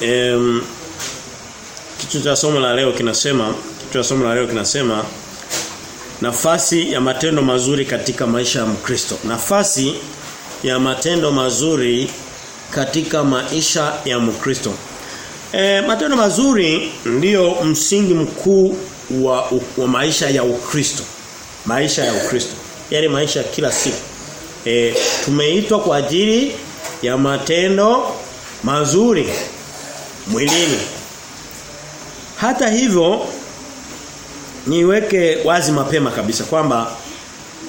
em kichwa cha somo la leo kinasema kichwa cha somo la leo kinasema nafasi ya matendo mazuri katika maisha ya Mkristo. Nafasi ya matendo mazuri katika maisha ya Mkristo. E, matendo mazuri ndiyo msingi mkuu wa, wa maisha ya Ukristo. Maisha ya Ukristo. Yale maisha kila siku. E, tumeitwa kwa ajili ya matendo mazuri mwilini. Hata hivyo niweke wazi mapema kabisa kwamba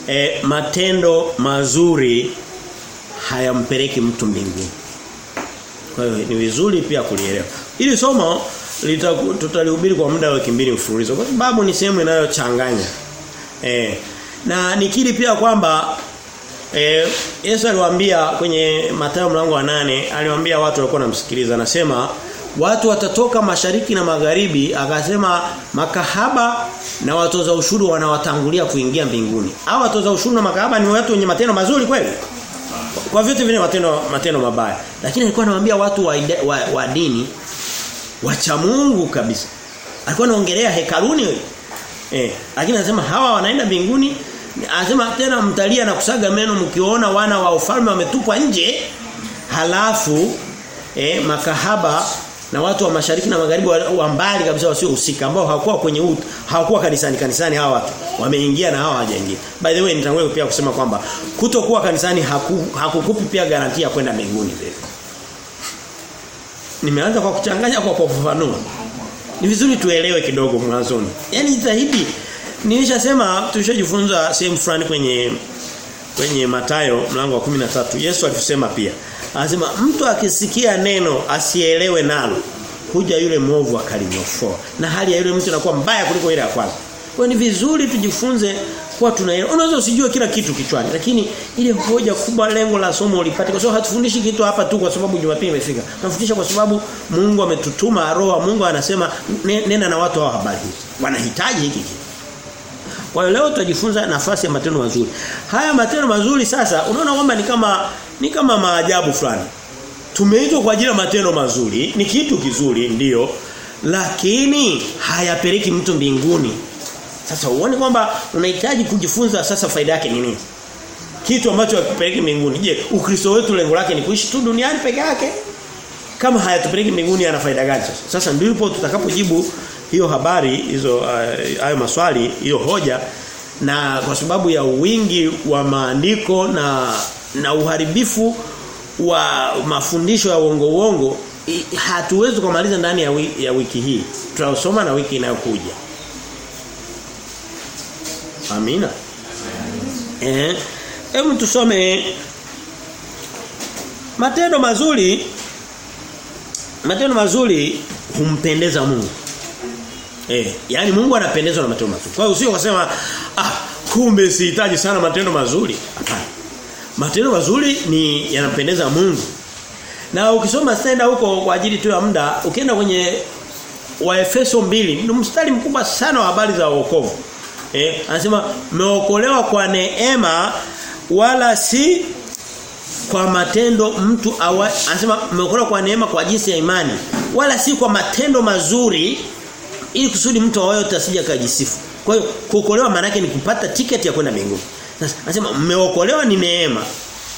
e, matendo mazuri hayampeleki mtu mbinguni. Kwa hiyo ni vizuri pia kulielewa. Ili somo tutalihubiri kwa muda wa wiki mbili mfululizo kwa sababu ni sehemu inayochanganya. E, na nikiri pia kwamba e, Yesu aliwaambia kwenye Mathayo mlango wa nane aliwaambia watu walikuwa wanamsikiliza anasema watu watatoka mashariki na magharibi akasema makahaba na watoza ushuru wanawatangulia kuingia mbinguni. Hao watoza ushuru na makahaba ni watu wenye matendo mazuri kweli? Kwa vyote vile matendo matendo mabaya. Lakini alikuwa anawaambia watu wa, ide, wa, wa dini wacha Mungu kabisa. Alikuwa anaongelea hekaluni wewe. Eh, lakini anasema hawa wanaenda mbinguni. Anasema tena mtalia na kusaga meno mkiona wana wa ufalme wametupwa nje. Halafu eh, makahaba na watu wa mashariki na magharibi wa, mbali kabisa wasiohusika ambao hawakuwa kwenye ut, hawakuwa kanisani kanisani hawa watu wameingia na hawa hawajaingia. By the way nitangulia pia kusema kwamba kutokuwa kanisani haku, hakukupi pia garantia ya kwenda mbinguni vile. Nimeanza kwa kuchanganya kwa kufafanua. Ni vizuri tuelewe kidogo mwanzoni. yani zaidi nilishasema tulishojifunza sehemu fulani kwenye kwenye Matayo mlango wa 13 Yesu alisema pia Anasema mtu akisikia neno asielewe nalo huja yule mwovu akalinyofoa na hali ya yule mtu inakuwa mbaya kuliko ile ya kwanza. Kwa ni vizuri tujifunze kuwa tunaelewa. Unaweza usijue kila kitu kichwani lakini ile hoja kubwa lengo la somo ulipate kwa sababu hatufundishi kitu hapa tu kwa sababu Jumapili imefika. Tunafundisha kwa sababu Mungu ametutuma roho Mungu anasema nena na watu hao habari. Wanahitaji hiki kitu. Kwa leo tutajifunza nafasi ya matendo mazuri. Haya matendo mazuri sasa unaona kwamba ni kama ni kama maajabu fulani. Tumeitwa kwa ajili ya matendo mazuri, ni kitu kizuri ndiyo, lakini hayapeleki mtu mbinguni. Sasa uone kwamba unahitaji kujifunza sasa faida yake ni nini? Kitu ambacho hakipeleki mbinguni. Je, Ukristo wetu lengo lake ni kuishi tu duniani peke yake? Kama hayatupeleki mbinguni ana faida gani sasa? Sasa ndipo tutakapojibu hiyo habari hizo hayo uh, maswali hiyo hoja na kwa sababu ya wingi wa maandiko na na uharibifu wa mafundisho ya uongo uongo hatuwezi kumaliza ndani ya, wiki, ya wiki hii. Tutasoma na wiki inayokuja. Amina. Eh, hebu tusome matendo mazuri matendo mazuri humpendeza Mungu. Eh, yani Mungu anapendezwa na matendo mazuri. Kwa hiyo usio kusema ah kumbe sihitaji sana matendo mazuri. Hapana. Matendo mazuri ni yanampendeza Mungu. Na ukisoma stenda huko kwa ajili tu ya muda, ukienda kwenye Waefeso mbili ni mstari mkubwa sana wa habari za wokovu. Eh, anasema mmeokolewa kwa neema wala si kwa matendo mtu awa, anasema mmeokolewa kwa neema kwa jinsi ya imani wala si kwa matendo mazuri ili kusudi mtu awayo asije kajisifu. Kwa hiyo kuokolewa maana ni kupata tiketi ya kwenda mbinguni. Sasa anasema mmeokolewa ni neema.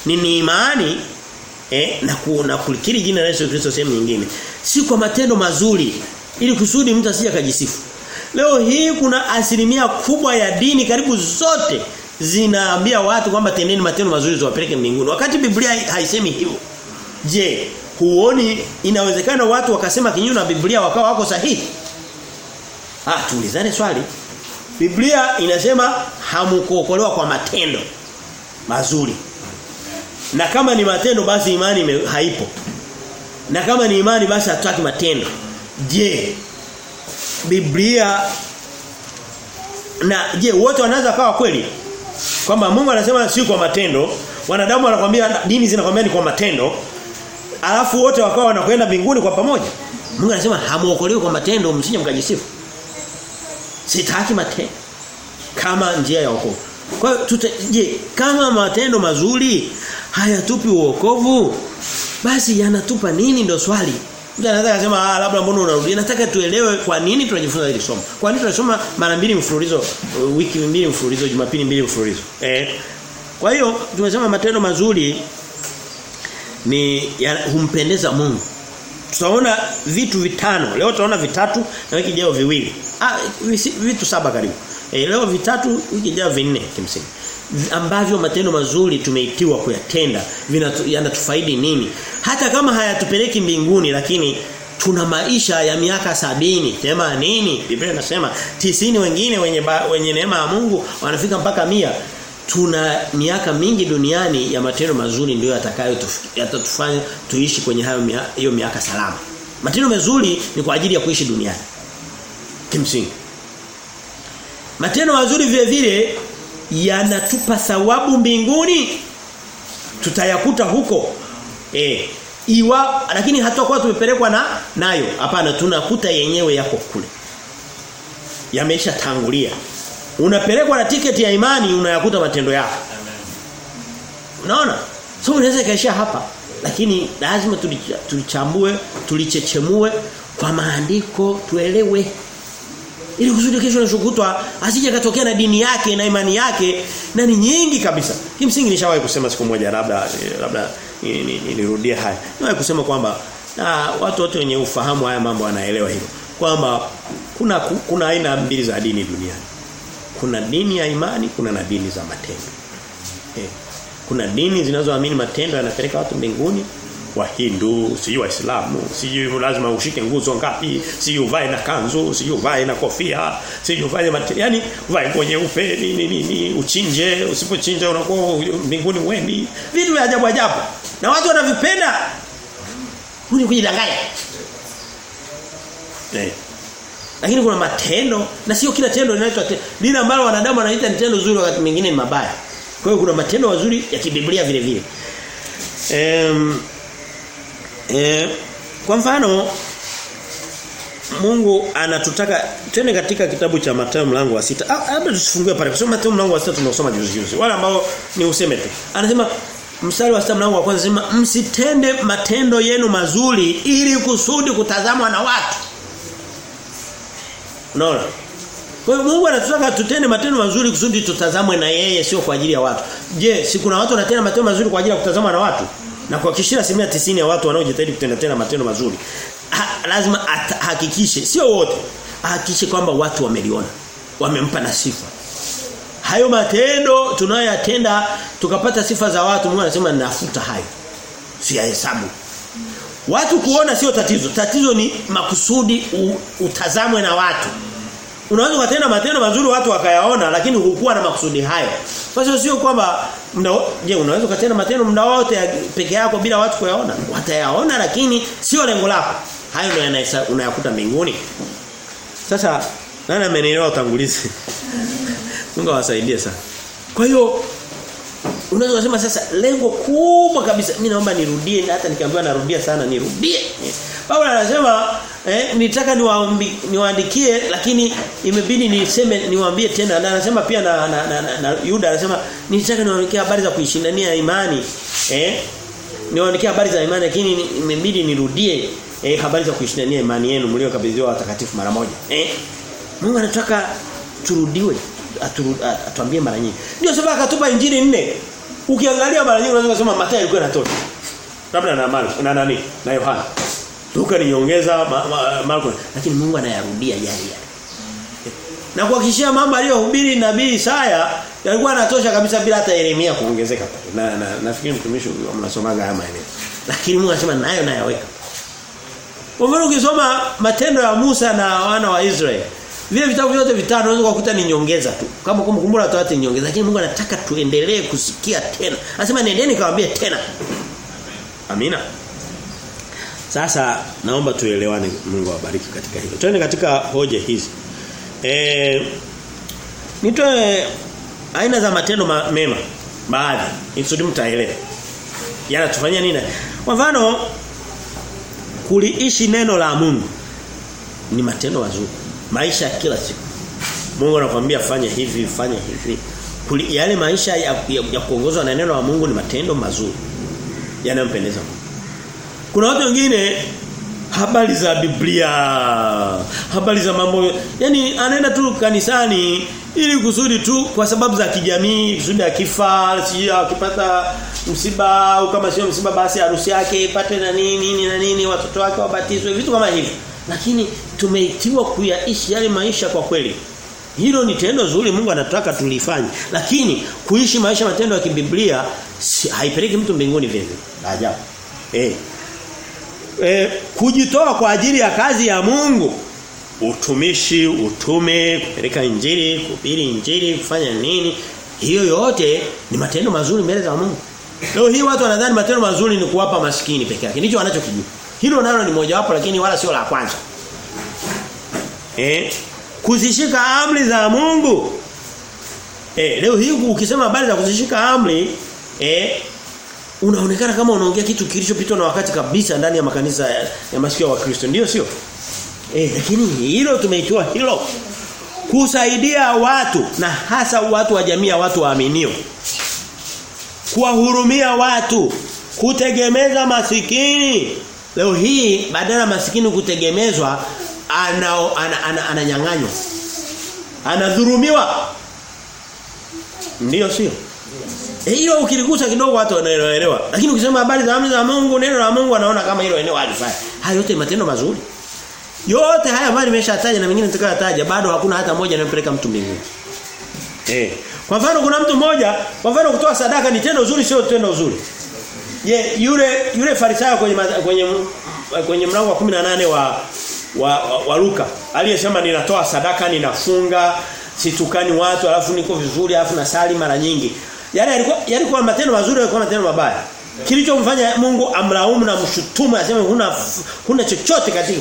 Ni, ni imani eh na ku, na kulikiri jina la Yesu Kristo sehemu nyingine. Si kwa matendo mazuri ili kusudi mtu asije akajisifu. Leo hii kuna asilimia kubwa ya dini karibu zote zinaambia watu kwamba tendeni matendo mazuri ziwapeleke mbinguni. Wakati Biblia haisemi hivyo. Je, huoni inawezekana watu wakasema kinyume na Biblia wakawa wako sahihi? Ah, tuulizane swali. Biblia inasema hamkuokolewa kwa matendo mazuri. Na kama ni matendo basi imani haipo. Na kama ni imani basi hatutaki matendo. Je, Biblia na je wote wanaweza kawa kweli? Kwamba Mungu anasema si kwa matendo, wanadamu wanakuambia dini zinakwambia ni kwa matendo. Alafu wote wakawa wanakwenda mbinguni kwa pamoja. Mungu anasema hamuokolewi kwa matendo msije mkajisifu. Sitaki matendo kama njia ya wokovu. Kwa hiyo je, kama matendo mazuri hayatupi uokovu, basi yanatupa nini ndio swali. Mtu anaweza kusema ah labda mbona unarudia. Nataka tuelewe kwa nini tunajifunza hili somo. Kwa nini tunasoma mara mbili mfululizo, wiki mbili mfululizo, Jumapili mbili mfululizo. Eh. Kwa hiyo tumesema matendo mazuri ni humpendeza Mungu. Tutaona vitu vitano. Leo tutaona vitatu na wiki ijayo viwili. Ah vitu saba karibu. E, leo vitatu wiki ijayo vinne kimsingi. Ambavyo matendo mazuri tumeitiwa kuyatenda yanatufaidi nini? Hata kama hayatupeleki mbinguni lakini tuna maisha ya miaka sabini, themanini Biblia inasema tisini wengine wenye ba, wenye neema ya Mungu wanafika mpaka mia tuna miaka mingi duniani ya matendo mazuri ndio yatakayo yatatufanya tuishi kwenye hayo hiyo miaka salama. Matendo mazuri ni kwa ajili ya kuishi duniani. Kimsingi. Matendo mazuri vile vile yanatupa thawabu mbinguni. Tutayakuta huko. Eh. Iwa lakini hatakuwa tumepelekwa na nayo. Hapana tunakuta yenyewe yako kule. yameisha tangulia. Unapelekwa na tiketi ya imani unayakuta matendo yako. Unaona? So unaweza kaisha hapa lakini lazima tulichambue, tulichechemue kwa maandiko tuelewe ili kusudi kesho nashukutwa asije katokea na dini yake na imani yake na ni nyingi kabisa. Kimsingi nishawahi kusema siku moja labda labda nirudie haya. Niwahi kusema kwamba na watu wote wenye ufahamu haya mambo wanaelewa hilo kwamba kuna kuna aina mbili za dini duniani. Kuna dini ya imani, kuna na dini za matendo. Eh. Kuna dini zinazoamini matendo yanapeleka watu mbinguni wahindu Hindu, si Waislamu, si lazima ushike nguzo ngapi, si uvae na kanzu, si uvae na kofia, si uvae matendo, yani uvae nguo nyeupe, nini nini, uchinje, usipochinja unakuwa mbinguni wendi. Vitu vya ajabu ajabu. Na watu wanavipenda. Huni kujidanganya. Eh. Lakini kuna matendo na sio kila tendo linaitwa lile ambalo wanadamu wanaita ni tendo zuri wakati mwingine ni mabaya. Kwa hiyo kuna matendo mazuri ya kibiblia vile vile. Um, e, kwa mfano Mungu anatutaka twende katika kitabu cha Mathayo mlango wa sita. Ah, labda tusifungue pale. Kusoma Mathayo mlango wa sita tunasoma juzi juzi. Wale ambao ni useme tu. Anasema mstari wa sita mlango wa kwanza sema msitende matendo yenu mazuri ili kusudi kutazamwa na watu. Unaona? Kwa hiyo Mungu anatutaka tutende matendo mazuri kusudi tutazamwe na yeye sio kwa ajili ya watu. Je, si kuna watu wanatenda matendo mazuri kwa ajili ya kutazamwa na watu? Na kwa kishira asilimia tisini ya watu wanaojitahidi kutenda tena matendo mazuri. Ha, lazima ahakikishe sio wote. Ahakikishe kwamba watu wameliona. Wamempa na sifa. Hayo matendo tunayoyatenda tukapata sifa za watu Mungu anasema nafuta hayo. Si hesabu. Watu kuona sio tatizo. Tatizo ni makusudi utazamwe na watu. Unaweza ukatenda matendo mazuri watu wakayaona lakini hukuwa na makusudi hayo. Kwa hiyo sio kwamba je unaweza ukatenda matendo muda wote peke yako bila watu kuyaona? Watayaona lakini sio lengo lako. Hayo ndio unayakuta mbinguni. Sasa nani amenielewa utangulizi? Mungu awasaidie sana. Kwa hiyo unaweza kusema sasa lengo kubwa kabisa mimi naomba nirudie hata nikiambiwa narudia sana nirudie. Paulo anasema eh, nitaka niwaandikie lakini imebidi niseme niwaambie tena. Na anasema pia na, na, na, na, na Yuda anasema nitaka niwaandikie habari za kuishindania imani. Eh niwaandikie habari za imani lakini imebidi nirudie eh, habari za kuishindania imani yenu mliokabidhiwa watakatifu mara moja. Eh Mungu anataka turudiwe atuambie mara nyingi ndio sababu akatupa injili nne ukiangalia mara nyingi unaweza kusema Mathayo alikuwa anatosha. labda na Marko na nani na Yohana Luka ni nyongeza ma, ma, Marko lakini Mungu anayarudia yale yale. Na kuhakikishia mambo aliyohubiri nabii Isaya yalikuwa yanatosha kabisa bila hata Yeremia kuongezeka pale. Na, na nafikiri mtumishi mnasomaga haya maeneo. Lakini Mungu anasema nayo nayaweka. Kwa ukisoma matendo ya Musa na wana wa Israeli vile vitabu vyote vitano unaweza kukuta ni nyongeza tu. Kama kumkumbura watu ni nyongeza lakini Mungu anataka tuendelee kusikia tena. Anasema nendeni kawaambie tena. Amina. Sasa naomba tuelewane Mungu awabariki katika hilo. Twende katika hoja hizi. Eh nitoe aina za matendo ma, mema baadhi ili mtaelewa. Yanatufanyia nini? Kwa mfano kuliishi neno la Mungu ni matendo mazuri. Maisha ya kila siku. Mungu anakuambia fanya hivi, fanya hivi. Kuli, yale maisha ya, ya, ya kuongozwa na neno la Mungu ni matendo mazuri. Yanayompendeza Mungu. Kuna watu wengine habari za Biblia, habari za mambo. Yaani anaenda tu kanisani ili kusudi tu kwa sababu za kijamii, kusudi akifa, si akipata msiba au kama sio msiba basi harusi yake ipate na nini nini na nini watoto wake wabatizwe vitu kama hivyo. Lakini tumeitiwa kuyaishi yale maisha kwa kweli. Hilo ni tendo zuri Mungu anataka tulifanye. Lakini kuishi maisha matendo ya kibiblia si, haipeleki mtu mbinguni vipi? Ajabu. Eh. Eh kujitoa kwa ajili ya kazi ya Mungu. Utumishi, utume, kupeleka injili, kuhubiri injili, kufanya nini? Hiyo yote ni matendo mazuri mbele za Mungu. Leo hii watu wanadhani matendo mazuri ni kuwapa maskini peke yake. Ndicho wanachokijua. Hilo nalo ni mojawapo lakini wala sio la kwanza. Eh? Kuzishika amri za Mungu. Eh, leo hii ukisema habari za kuzishika amri, eh unaonekana kama unaongea kitu kilichopitwa na wakati kabisa ndani ya makanisa ya, ya masikio wa Kristo. Ndio sio? Eh, lakini hilo tumeitoa hilo kusaidia watu na hasa watu wa jamii ya watu waaminio. Kuwahurumia watu, kutegemeza masikini. Leo hii badala masikini kutegemezwa ana ananyang'anywa. Ana, ana Anadhulumiwa. Ndiyo sio? Hiyo ukiligusa kidogo watu wanaelewa. Lakini ukisema habari za amri za Mungu, neno la Mungu anaona kama hilo eneo halifai. Hayo yote matendo mazuri. Yote haya ambayo nimeshataja na mengine nitakayataja bado hakuna hata moja inayompeleka mtu mbinguni. Eh. Kwa mfano kuna mtu mmoja, kwa mfano kutoa sadaka ni tendo zuri sio tendo zuri. Je, yule yule farisayo kwenye kwenye kwenye mlango wa 18 wa wa, wa, wa Luka aliyesema ninatoa sadaka ninafunga situkani watu alafu niko vizuri alafu nasali mara nyingi. Yale yalikuwa yalikuwa matendo mazuri yalikuwa matendo mabaya. Kilichomfanya Mungu amlaumu na mshutumu aseme huna huna chochote katika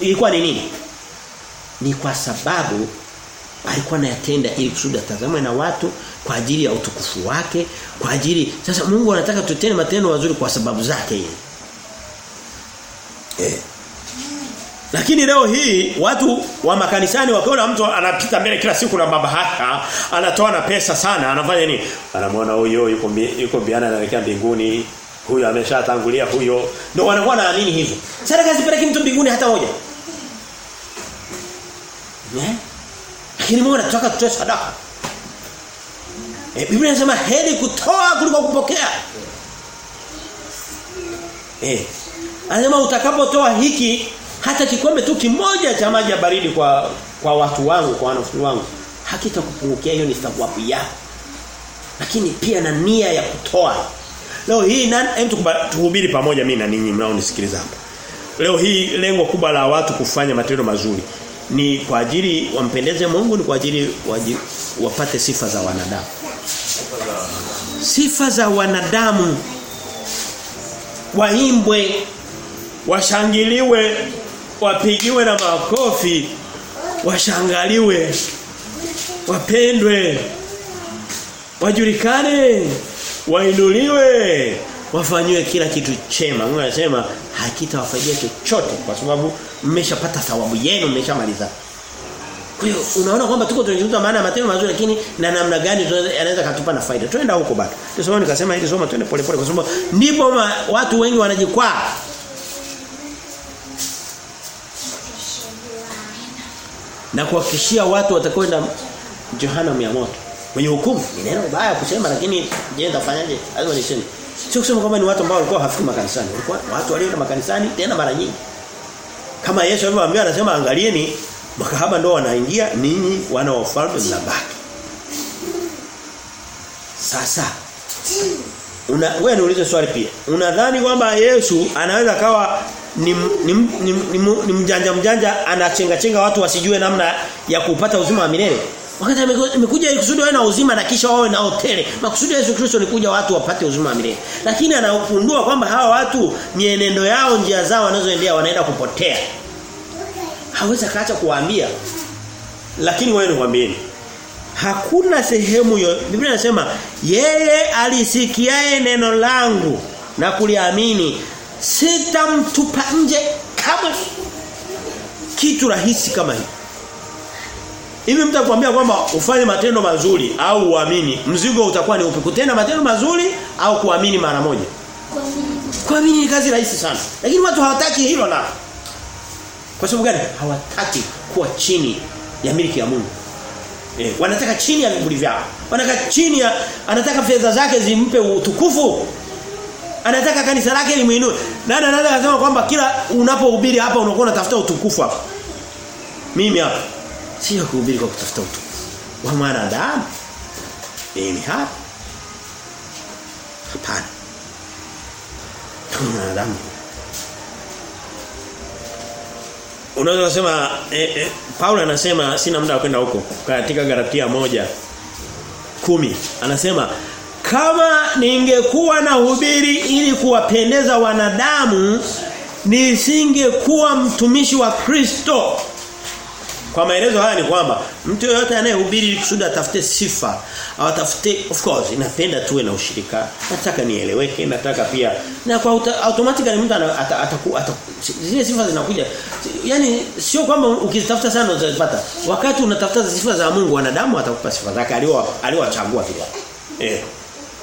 ilikuwa ni nini? Ni kwa sababu alikuwa anayatenda ili kusudi atazamwe na watu kwa ajili ya utukufu wake kwa ajili sasa Mungu anataka tutende matendo mazuri kwa sababu zake yeye eh lakini leo hii watu wa makanisani wakiona mtu anapita mbele kila siku na mabahaka, anatoa na pesa sana, anafanya nini? Anamwona huyo yuko yuko biana anaelekea mbinguni, huyo ameshatangulia huyo. Ndio wanakuwa naamini hivyo. Sadaka zipeleke mtu mbinguni hata moja. Yeah? Lakini Mungu anataka tutoe sadaka. E, Biblia inasema heri kutoa kuliko kupokea. Eh. Anasema utakapotoa hiki hata kikombe tu kimoja cha maji ya baridi kwa kwa watu wangu kwa wanafunzi wangu hakitakupungukia hiyo ni thawabu yako lakini pia na nia ya kutoa leo hii na hem tuhubiri pamoja mimi na ninyi mnaonisikiliza hapa leo hii lengo kubwa la watu kufanya matendo mazuri ni kwa ajili wampendeze Mungu ni kwa ajili wapate sifa za wanadamu. Sifa za wanadamu. Waimbwe washangiliwe wapigiwe na makofi washangaliwe wapendwe wajulikane wainuliwe wafanywe kila kitu chema Mungu anasema hakitawafaidia chochote kwa sababu mmeshapata thawabu yenu mmeshamaliza kwa hiyo unaona kwamba tuko tunajifunza maana ya matendo mazuri lakini na namna gani anaweza katupa na faida. Twenda huko bado. Tusome nikasema hili soma twende pole pole kwa sababu ndipo watu wengi wanajikwaa. Na kuhakikishia watu watakwenda jehanamu ya moto. Kwenye hukumu ni neno baya kusema lakini je nitafanyaje? Lazima niseme. Sio kusema kwamba ni watu ambao walikuwa hafiki makanisani. Walikuwa watu walioenda makanisani tena mara nyingi. Kama Yesu alivyowaambia anasema angalieni makahaba ndio wanaingia ninyi wana wa ufalme mnabaki. Sasa una wewe niulize swali pia. Unadhani kwamba Yesu anaweza kawa ni, ni, ni, ni, ni mjanja mjanja anachenga chenga watu wasijue namna ya kupata uzima wa milele? Wakati amekuja ili kusudi wawe na uzima na kisha wawe na hoteli. Makusudi ya Yesu Kristo ni kuja watu wapate uzima milele. Lakini anafundua kwamba hawa watu mienendo yao njia zao wanazoendea wanaenda kupotea. Hawezi kaacha kuwaambia. Lakini wewe niwaambieni. Hakuna sehemu yo Biblia inasema yeye alisikiae neno langu na kuliamini sitamtupa nje kama kitu rahisi kama hii. Hivi mtu akwambia kwamba ufanye matendo mazuri au uamini, mzigo utakuwa ni upi? Kutenda matendo mazuri au kuamini mara moja? Kuamini ni kazi rahisi sana. Lakini watu hawataki hilo na Kwa sababu gani? Hawataki kuwa chini ya miliki ya Mungu. Eh, wanataka chini ya vivuli vyao. Wanataka chini ya anataka fedha zake zimpe utukufu. Anataka kanisa lake limuinue. Nani anaweza kusema kwamba kila unapohubiri hapa unakuwa unatafuta utukufu hapa? Mimi hapa sio kuhubiri kwa kutafuta utukufu wa mwanadamu. Mimi hapa hapana. Mwanadamu. Unaweza kusema eh, eh, Paulo anasema sina muda wa kwenda huko katika Galatia moja kumi anasema kama ningekuwa na hubiri ili kuwapendeza wanadamu nisingekuwa mtumishi wa Kristo kwa maelezo haya ni kwamba mtu yoyote anayehubiri kusudi atafute sifa awatafute of course inapenda tuwe na ushirika. Nataka nieleweke nataka pia na kwa automatically mtu atakuwa ata, zile sifa zinakuja. Yani sio kwamba ukizitafuta sana utazipata. Wakati unatafuta sifa za Mungu wanadamu atakupa sifa zake aliowachagua vile. Eh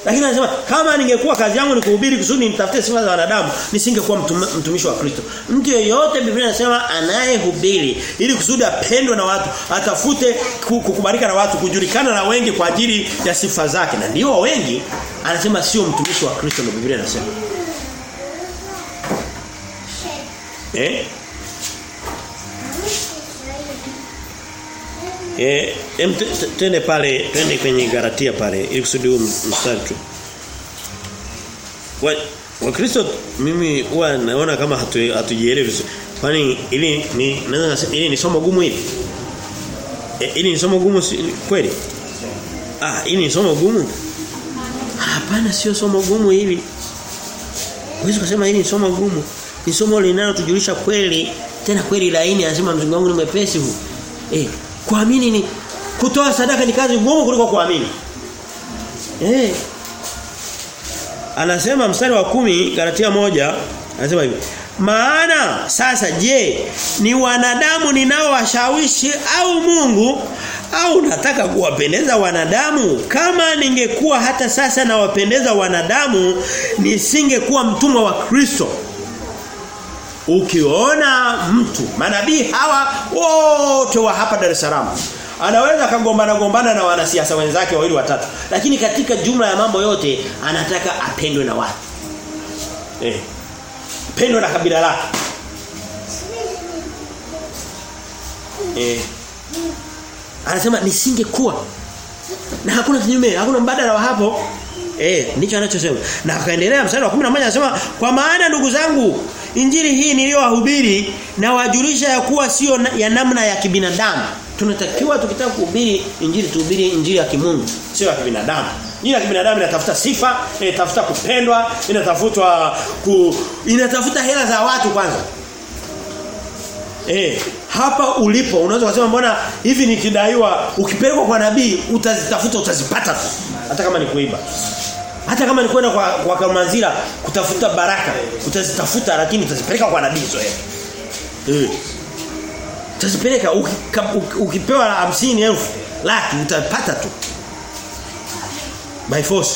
lakini anasema kama ningekuwa kazi yangu ni kuhubiri kusudi nitafute sifa za wanadamu nisingekuwa mtum, mtumishi wa Kristo. Mtu yeyote Biblia inasema anayehubiri ili kusudi apendwe na watu, atafute kukubalika na watu, kujulikana na wengi kwa ajili ya sifa zake. Na ndio wengi anasema sio mtumishi wa Kristo ndio Biblia inasema. Eh? Eh, twende pale, twende kwenye Galatia pale ili kusudi huo mstari tu. Wa Wakristo mimi huwa naona kama hatu hatujielewi vizuri. Kwani ili ni naweza ili ni somo gumu hili? E, ili ni somo gumu si, kweli? Ah, ili ni somo gumu? Hapana sio somo gumu hili. Huwezi kusema hili ni somo gumu. Ni somo linalotujulisha kweli, tena kweli laini anasema mzigo wangu ni mwepesi huu. Eh, Kuamini ni kutoa sadaka ni kazi ngumu kuliko kuamini. Eh. Anasema mstari wa kumi Galatia moja anasema hivi. Maana sasa je, ni wanadamu ninaowashawishi au Mungu au nataka kuwapendeza wanadamu? Kama ningekuwa hata sasa nawapendeza wanadamu, nisingekuwa mtumwa wa Kristo. Ukiona mtu manabii hawa wote wa hapa Dar es Salaam anaweza kagombana gombana na wanasiasa wenzake wawili watatu lakini katika jumla ya mambo yote anataka apendwe na watu. Eh pendwe na kabila lake. Eh anasema nisingekuwa na hakuna kinyume hakuna mbadala wa hapo. Eh, ndicho anachosema. Na akaendelea mstari wa 11 anasema kwa maana ndugu zangu injili hii niliyowahubiri na wajulisha ya kuwa sio ya namna ya kibinadamu. Tunatakiwa tukitaka kuhubiri injili tuhubiri injili ya kimungu, sio ya kibinadamu. Injili ya kibinadamu inatafuta sifa, inatafuta kupendwa, inatafutwa ku, inatafuta hela za watu kwanza. Eh, hapa ulipo unaweza kusema mbona hivi nikidaiwa ukipelekwa kwa nabii utazitafuta utazipata tu hata kama ni kuiba. Hata kama ni kwenda kwa kwa Kalmanzira kutafuta baraka, utazitafuta lakini utazipeleka kwa nabii zoe. Eh. Utazipeleka ukipewa 50,000 laki utapata tu. By force.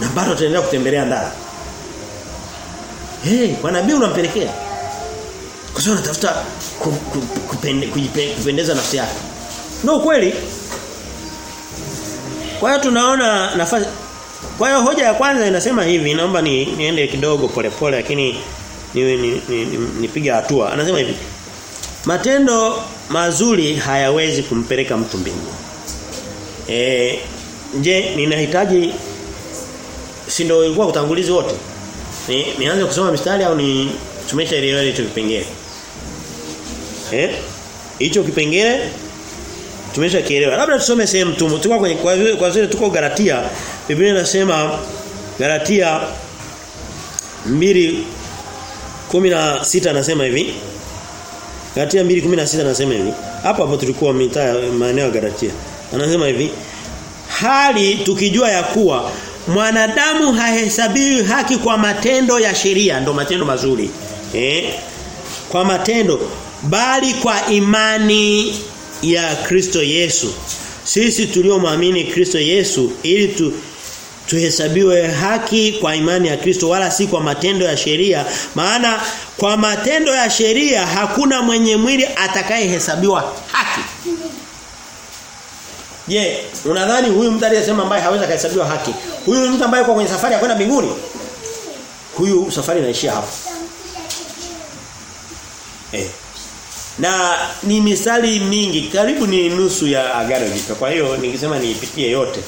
Na bado utaendelea kutembelea ndara Eh, hey, kwa nabii unampelekea. Kwa sababu unatafuta kupendeza nafsi yake. Ndio kweli. Kwa hiyo tunaona nafasi Kwa hiyo hoja ya kwanza inasema hivi, naomba ni, niende kidogo polepole lakini niwe ni, ni, ni, hatua. Anasema hivi. Matendo mazuri hayawezi kumpeleka mtu mbinguni. Eh, je, ninahitaji si ndio ilikuwa utangulizi wote? Ni nianze kusoma mistari au ni tumeshaelewa hicho kipengele? Eh? Hicho kipengele tumeshakielewa. Labda tusome sehemu tu. Tuko kwenye kwa vile kwa vile tuko Galatia. Biblia inasema Galatia 2:16 anasema hivi. Galatia 2:16 anasema hivi. Hapo hapo tulikuwa mitaa maeneo ya Galatia. Anasema hivi. Hali tukijua ya kuwa mwanadamu hahesabiwi haki kwa matendo ya sheria ndo matendo mazuri. Eh? Kwa matendo bali kwa imani ya Kristo Yesu. Sisi tuliomwamini Kristo Yesu ili tu tuhesabiwe haki kwa imani ya Kristo wala si kwa matendo ya sheria. Maana kwa matendo ya sheria hakuna mwenye mwili atakayehesabiwa haki. Je, yeah, unadhani huyu mtu aliyesema ambaye hawezi kuhesabiwa haki huyu mtu ambaye yuko kwenye safari ya kwenda mbinguni? Huyu safari inaishia hapo. Eh na ni misali mingi. Karibu ni nusu ya agano jipya. Kwa hiyo ningesema niipitie yote.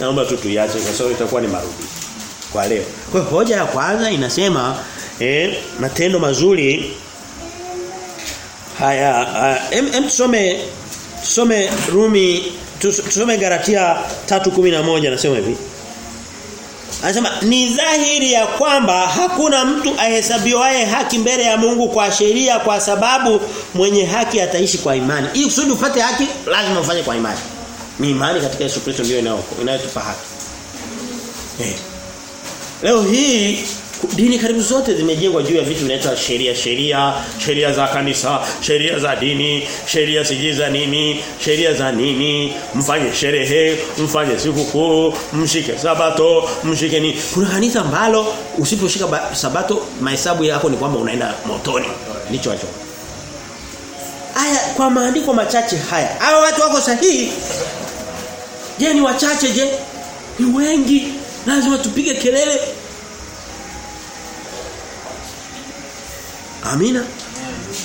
Naomba tu tuiache kwa sababu itakuwa ni marudi kwa leo. Kwa hoja ya kwanza inasema eh matendo mazuri haya em, em tusome tusome Rumi tusome Galatia 3:11 nasema hivi Anasema ni dhahiri ya kwamba hakuna mtu ahesabiwaye haki mbele ya Mungu kwa sheria kwa sababu mwenye haki ataishi kwa imani. Ili kusudi upate haki lazima ufanye kwa imani. Ni imani katika Yesu Kristo ndio inayotupa haki. Eh. Leo hii dini karibu zote zimejengwa juu ya vitu vinaitwa sheria sheria sheria za kanisa sheria za dini sheria siji za nini sheria za nini. Mfanye sherehe mfanye sikukuu mshike sabato mshike ni kuna kanisa ambalo usiposhika sabato mahesabu yako ni kwamba unaenda motoni. Ndicho hicho. Aya kwa maandiko machache haya. Hawa watu wako sahihi. Je ni wachache? Je ni wengi? Lazima tupige kelele Amina.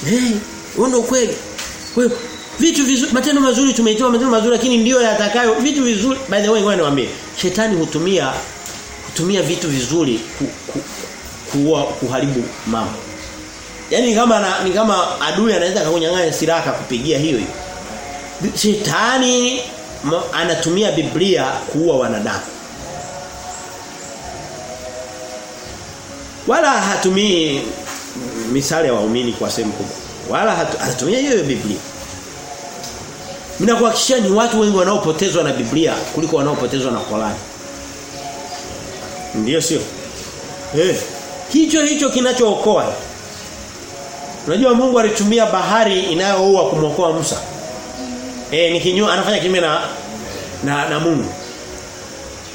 Eh, hey, kweli. Kwa vitu vizuri matendo mazuri tumeitoa matendo mazuri lakini ndio yatakayo vitu vizuri by the way ngoja niwaambie. Shetani hutumia hutumia vitu vizuri ku, ku, kuua kuharibu mambo. Yaani kama na, ni kama adui anaweza kukunyang'anya silaha kupigia hiyo hiyo. Shetani anatumia Biblia kuua wanadamu. Wala hatumii misale ya waumini kwa sehemu kubwa. Wala hatumia hiyo Biblia. Ninakuhakikishia ni watu wengi wanaopotezwa na Biblia kuliko wanaopotezwa na Qur'an. Ndiyo sio? Eh. Hicho hicho kinachookoa. Unajua Mungu alitumia bahari inayoua kumwokoa Musa. Eh ni kinyo anafanya kinyume na, na na Mungu.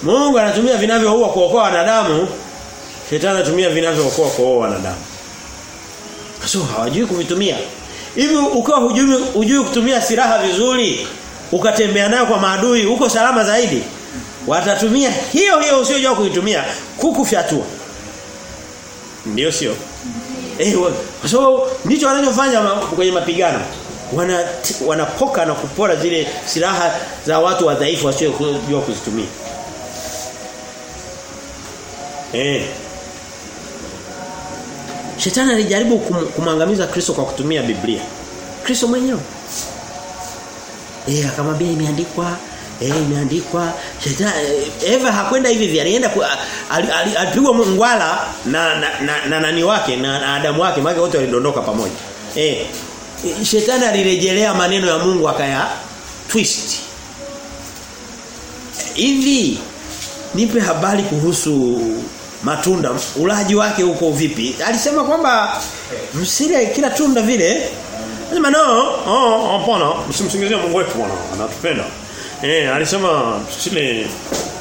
Mungu anatumia vinavyoua kuokoa wanadamu, shetani anatumia vinavyookoa kuokoa wanadamu. So hawajui kuvitumia. Hivi ukiwa hujui hujui kutumia silaha vizuri, ukatembea nayo kwa maadui, uko salama zaidi. Watatumia hiyo hiyo usiyojua kuitumia kukufyatua. Ndio sio? Eh kwa sababu ndicho wanachofanya kwenye mapigano. Wana wanapoka na kupora zile silaha za watu wadhaifu wasiojua kuzitumia. Eh Shetani alijaribu kum, kumangamiza Kristo kwa kutumia Biblia. Kristo mwenyewe. Eh akamwambia imeandikwa, eh imeandikwa. Shetani Eva hakwenda hivi hivi, alienda alipigwa mngwala na na, na, na nani wake na, na Adamu wake, maana wote walidondoka pamoja. Eh Shetani alirejelea maneno ya Mungu akaya twist. Hivi nipe habari kuhusu matunda ulaji wake uko vipi alisema kwamba msile kila tunda vile Anasema no, oh hapana, msimsingizie Mungu wetu bwana, anatupenda. Eh, alisema msile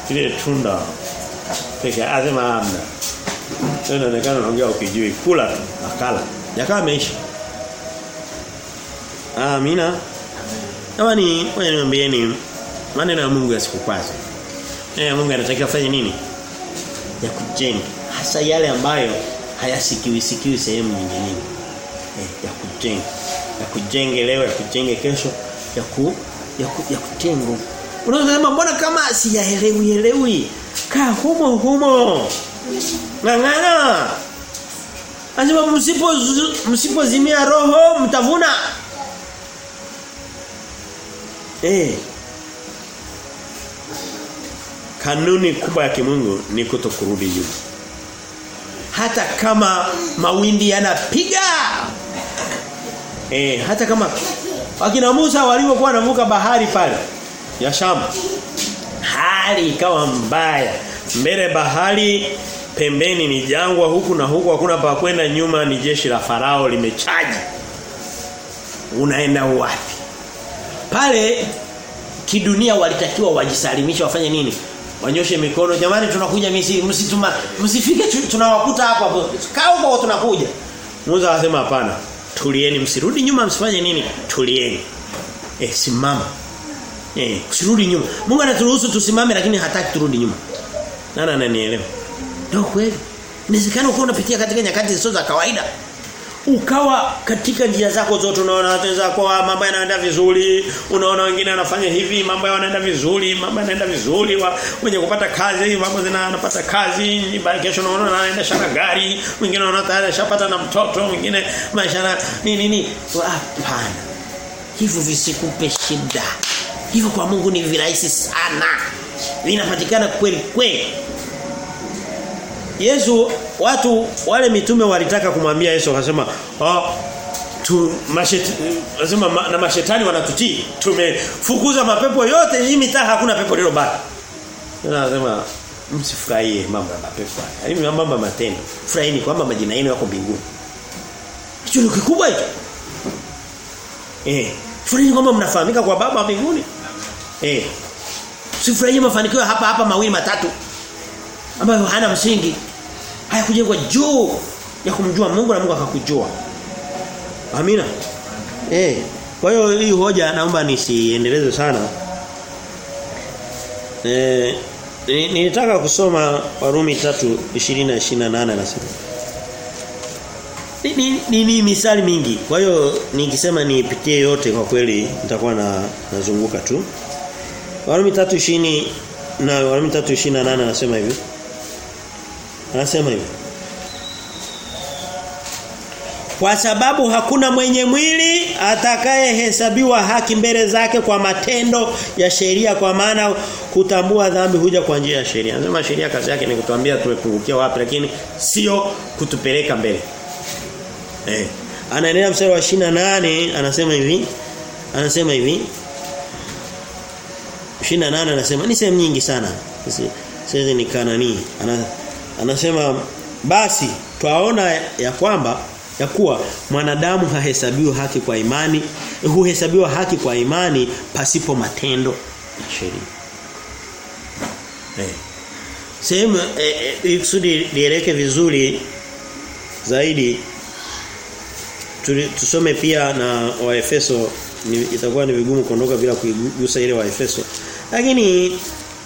kile tunda peke anasema hamna. tena inaonekana unaongea ukijui kula tu, akala. Yakawa ameisha. Amina. Jamani, wewe niambieni maneno ya Mungu yasikukwaze. Eh, Mungu anatakiwa afanye nini? Ya kujenga. Hasa yale ambayo hayasikiwi sikiwi sehemu nyingine. Eh, ya kujenga. Ya kujenge leo, ya kujenge kesho, ya ku ya, ku, ya kutengo. Unasema mbona kama siyaelewi elewi? Kaa humo humo. Ngangana. Anasema msipo msipozimia roho mtavuna. Eh. Kanuni kubwa ya kimungu ni kutokurudi nyuma. Hata kama mawindi yanapiga. Eh, hata kama wakina Musa waliokuwa wanavuka bahari pale ya Shamu. Hali ikawa mbaya. Mbele bahari pembeni ni jangwa huku na huku hakuna pa kwenda nyuma ni jeshi la farao limechaji. Unaenda wapi? Pale kidunia walitakiwa wajisalimisha wafanye nini? Wanyoshe mikono. Jamani tunakuja misi msituma msifike tunawakuta hapa. Kaa huko tunakuja. Musa akasema hapana tulieni msirudi nyuma msifanye nini? Tulieni. Eh simama. Eh usirudi nyuma. Mungu anaturuhusu tusimame lakini hataki turudi nyuma. Nani ananielewa? Ndio kweli. Inawezekana uko unapitia katika nyakati zisizo za kawaida ukawa katika njia zako zote unaona watu kwa mambo yanaenda vizuri unaona wengine wanafanya hivi mambo yanaenda vizuri mambo yanaenda vizuri wenye kupata kazi mambo zinapata kazi kesho unaona anaenda shaka gari mwingine wanaona tayari ashapata na mtoto wengine maisha na nini nini hapana. Hivyo visikupe shida. Hivyo kwa Mungu ni virahisi sana. Vinapatikana kweli kweli Yesu watu wale mitume walitaka kumwambia Yesu akasema oh, tu mashet, lazima ma, na mashetani wanatutii. Tumefukuza mapepo yote hii mitaa hakuna pepo lilo bado anasema msifurahie mambo ya mapepo haya. Yani mambo ya matendo. Furahini kwamba majina yenu yako mbinguni. Hicho ni kikubwa hicho. Eh furahini kwamba mnafahamika kwa baba mbinguni. Eh sifurahie mafanikio hapa hapa mawili matatu ambayo hana msingi hayakujengwa juu ya kumjua Mungu na Mungu akakujua Amina eh kwa hiyo hii hoja naomba nisiendeleze sana eh nilitaka kusoma Warumi 3:20 na 28 nasema ni, ni, ni, ni misali mingi. Kwa hiyo nikisema nipitie yote kwa kweli nitakuwa na nazunguka tu. Warumi 3:20 na Warumi 3:28 anasema hivi. Anasema hivi. Kwa sababu hakuna mwenye mwili atakayehesabiwa haki mbele zake kwa matendo ya sheria kwa maana kutambua dhambi huja kwa njia ya sheria. Anasema sheria kazi yake ni kutuambia tumepungukia wapi lakini sio kutupeleka mbele. Eh. Anaendelea mstari wa 28 anasema hivi. Anasema hivi. 28 anasema ni sehemu nyingi sana. Siwezi nikanani. Ana, anasema basi twaona ya kwamba ya kuwa mwanadamu hahesabiwi haki kwa imani huhesabiwa haki kwa imani pasipo matendo ya sheria. Eh. Sehemu eh, eh, vizuri zaidi tusome pia na Waefeso itakuwa ni vigumu kuondoka bila kuigusa ile Waefeso. Lakini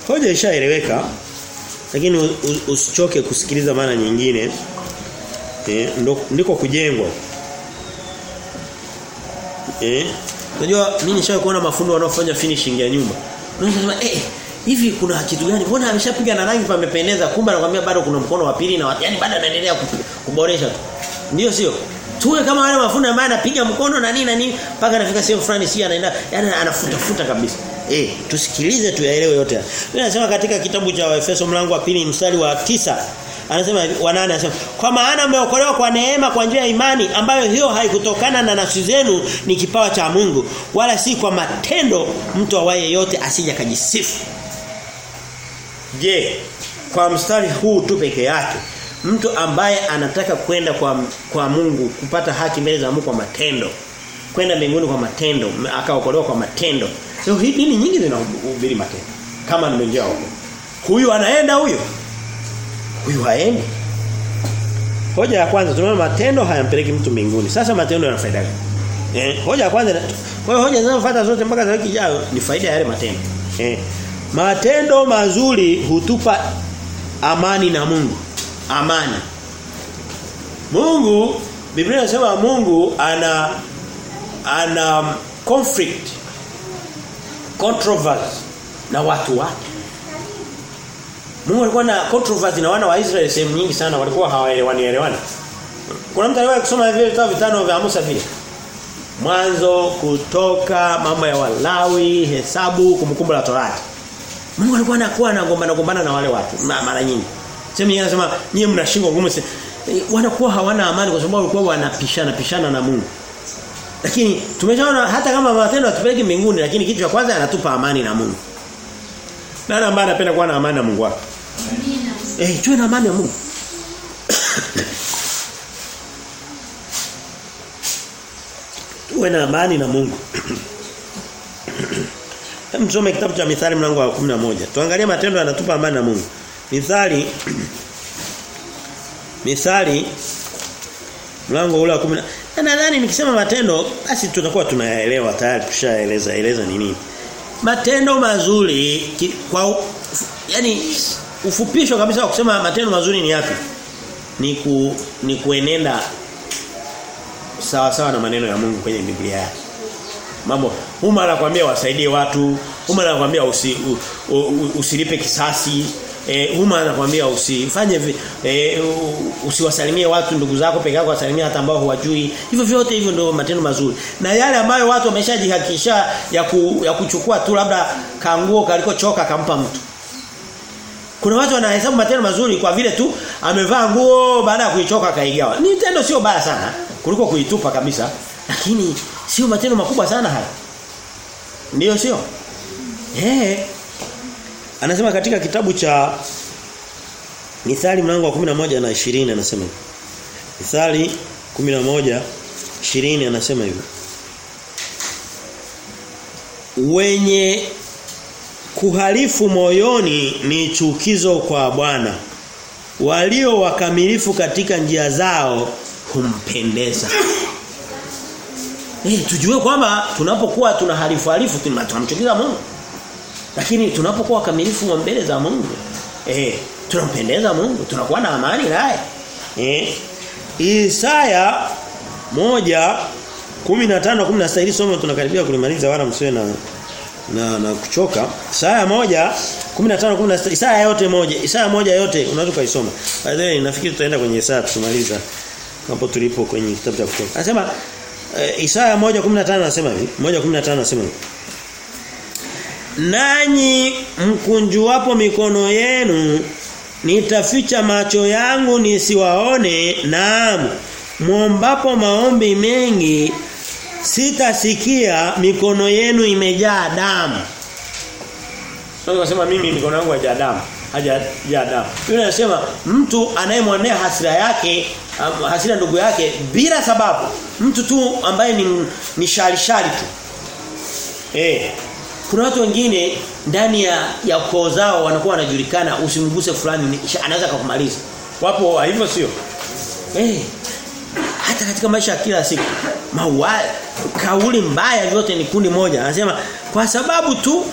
hoja ishaeleweka lakini usichoke kusikiliza mara nyingine. Eh ndiko kujengwa. Eh unajua mimi nishawahi kuona mafundo wanaofanya finishing ya nyumba. Unasema eh hivi kuna kitu gani? Mbona ameshapiga na rangi pamependeza kumbe anakuambia bado kuna mkono wa pili na yani bado anaendelea kuboresha ndio sio? Tuwe kama wale mafundo ambao anapiga mkono na nini na nini mpaka anafika sehemu fulani si anaenda yani anafuta futa kabisa eh tusikilize tuyaelewe yote. Mimi nasema katika kitabu cha Efeso mlango wa pili mstari wa tisa anasema wanane anasema kwa maana mmeokolewa kwa neema kwa njia ya imani ambayo hiyo haikutokana na nafsi zenu ni kipawa cha Mungu wala si kwa matendo mtu awaye yote asija kajisifu je kwa mstari huu tu peke yake mtu ambaye anataka kwenda kwa kwa Mungu kupata haki mbele za Mungu kwa matendo kwenda mbinguni kwa matendo akaokolewa kwa matendo sio hii dini nyingi zinahubiri matendo. Kama nimejea huko. Huyu anaenda huyo huyu haendi. Hoja ya kwanza tunaona matendo hayampeleki mtu mbinguni. Sasa matendo yana faida gani? Eh hoja ya kwanza kwa hiyo hoja zinazofuata zote mpaka za wiki ijayo ni faida ya yale matendo. Eh matendo mazuri hutupa amani na Mungu. Amani. Mungu Biblia inasema Mungu ana ana conflict controversy na watu wake Mungu alikuwa na controversy na wana wa Israeli sehemu nyingi sana walikuwa hawaelewani elewani. Kuna mtu aliwahi kusoma vile vitabu vitano vya Musa vile. Mwanzo, kutoka, mambo ya Walawi, hesabu, kumkumbuka la Torati. Mungu alikuwa anakuwa anagombana gombana na wale watu mara nyingi. Sema yeye anasema nyie mna shingo ngumu wanakuwa hawana amani kwa sababu walikuwa wanapishana pishana na Mungu. Lakini tumeshaona hata kama matendo atupeleke mbinguni lakini kitu cha kwanza anatupa amani na Mungu. Nani ambaye anapenda kuwa na amani na Mungu wake? Amina. Eh, tuwe na amani na Mungu. tuwe na amani na Mungu. Hem tusome kitabu cha Mithali mlango wa 11. Tuangalie matendo yanatupa amani na Mungu. Mithali Mithali mlango ule wa 10. Na nadhani nikisema matendo basi tutakuwa tunayaelewa tayari tushaeleza eleza ni nini. Matendo mazuri kwa yani ufupisho kabisa wa kusema matendo mazuri ni yapi? Ni ku, ni kuenenda sawa sawa na maneno ya Mungu kwenye Biblia yake. Mambo huma anakuambia wasaidie watu, huma anakuambia usi, usilipe kisasi, eh huma anakuambia usifanye eh, usiwasalimie watu ndugu zako peke yako wasalimie hata ambao huwajui. Hivyo vyote hivyo ndio matendo mazuri. Na yale ambayo watu wameshajihakikisha ya, ku, ya kuchukua tu labda kanguo kalikochoka akampa mtu. Kuna watu wanahesabu matendo mazuri kwa vile tu amevaa nguo baada ya kuichoka kaigawa Ni tendo sio baya sana kuliko kuitupa kabisa. Lakini sio matendo makubwa sana haya. Ndiyo sio? Eh. Anasema katika kitabu cha Mithali mlango wa 11 na 20 anasema hivi. Mithali 11 20 anasema hivi. Wenye kuhalifu moyoni ni chukizo kwa Bwana. Walio wakamilifu katika njia zao humpendeza. Eh tujue kwamba tunapokuwa tunahalifu halifu tunamchukiza Mungu. Lakini tunapokuwa wakamilifu wa mbele za Mungu, eh tunampendeza Mungu, tunakuwa na amani naye. Eh Isaya moja 15 16 hili somo tunakaribia kulimaliza wala msiwe na na na kuchoka. Isaya moja 15 16 Isaya yote moja, Isaya moja yote unaweza kuisoma. By the way nafikiri tutaenda kwenye Isaya tumaliza hapo tulipo kwenye kitabu cha kutoka. Anasema e, Isaya 1:15 anasema hivi, 1:15 anasema hivi. Nanyi mkunjuwapo mikono yenu nitaficha macho yangu nisiwaone naam muombapo maombi mengi sitasikia mikono yenu imejaa damu. Sasa unasema mimi mikono yangu haijaa damu, hajajaa damu. Yule anasema mtu anayemwonea hasira yake hasira ndugu yake bila sababu. Mtu tu ambaye ni ni shari shari tu. Eh. Kuna watu wengine ndani ya ya koo zao wanakuwa wanajulikana usimguse fulani anaweza kukumaliza. Wapo hivyo sio? Eh. Hata katika maisha ya kila siku maua kauli mbaya vyote ni kundi moja. Anasema kwa sababu tu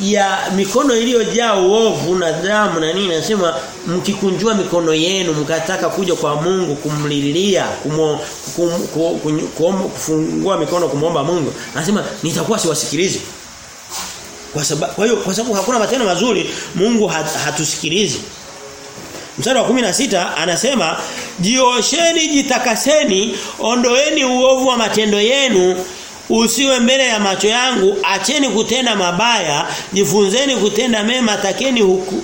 ya mikono iliyojaa uovu na damu na nini anasema mkikunjua mikono yenu mkataka kuja kwa Mungu kumlilia kumo, kum, kum, kum, kum, kufungua mikono kumomba Mungu anasema nitakuwa siwasikilizi kwa sababu kwa hiyo kwa sababu hakuna matendo mazuri Mungu hat, hatusikilizi. Mstari wa 16 anasema jiosheni jitakaseni ondoeni uovu wa matendo yenu usiwe mbele ya macho yangu acheni kutenda mabaya jifunzeni kutenda mema takeni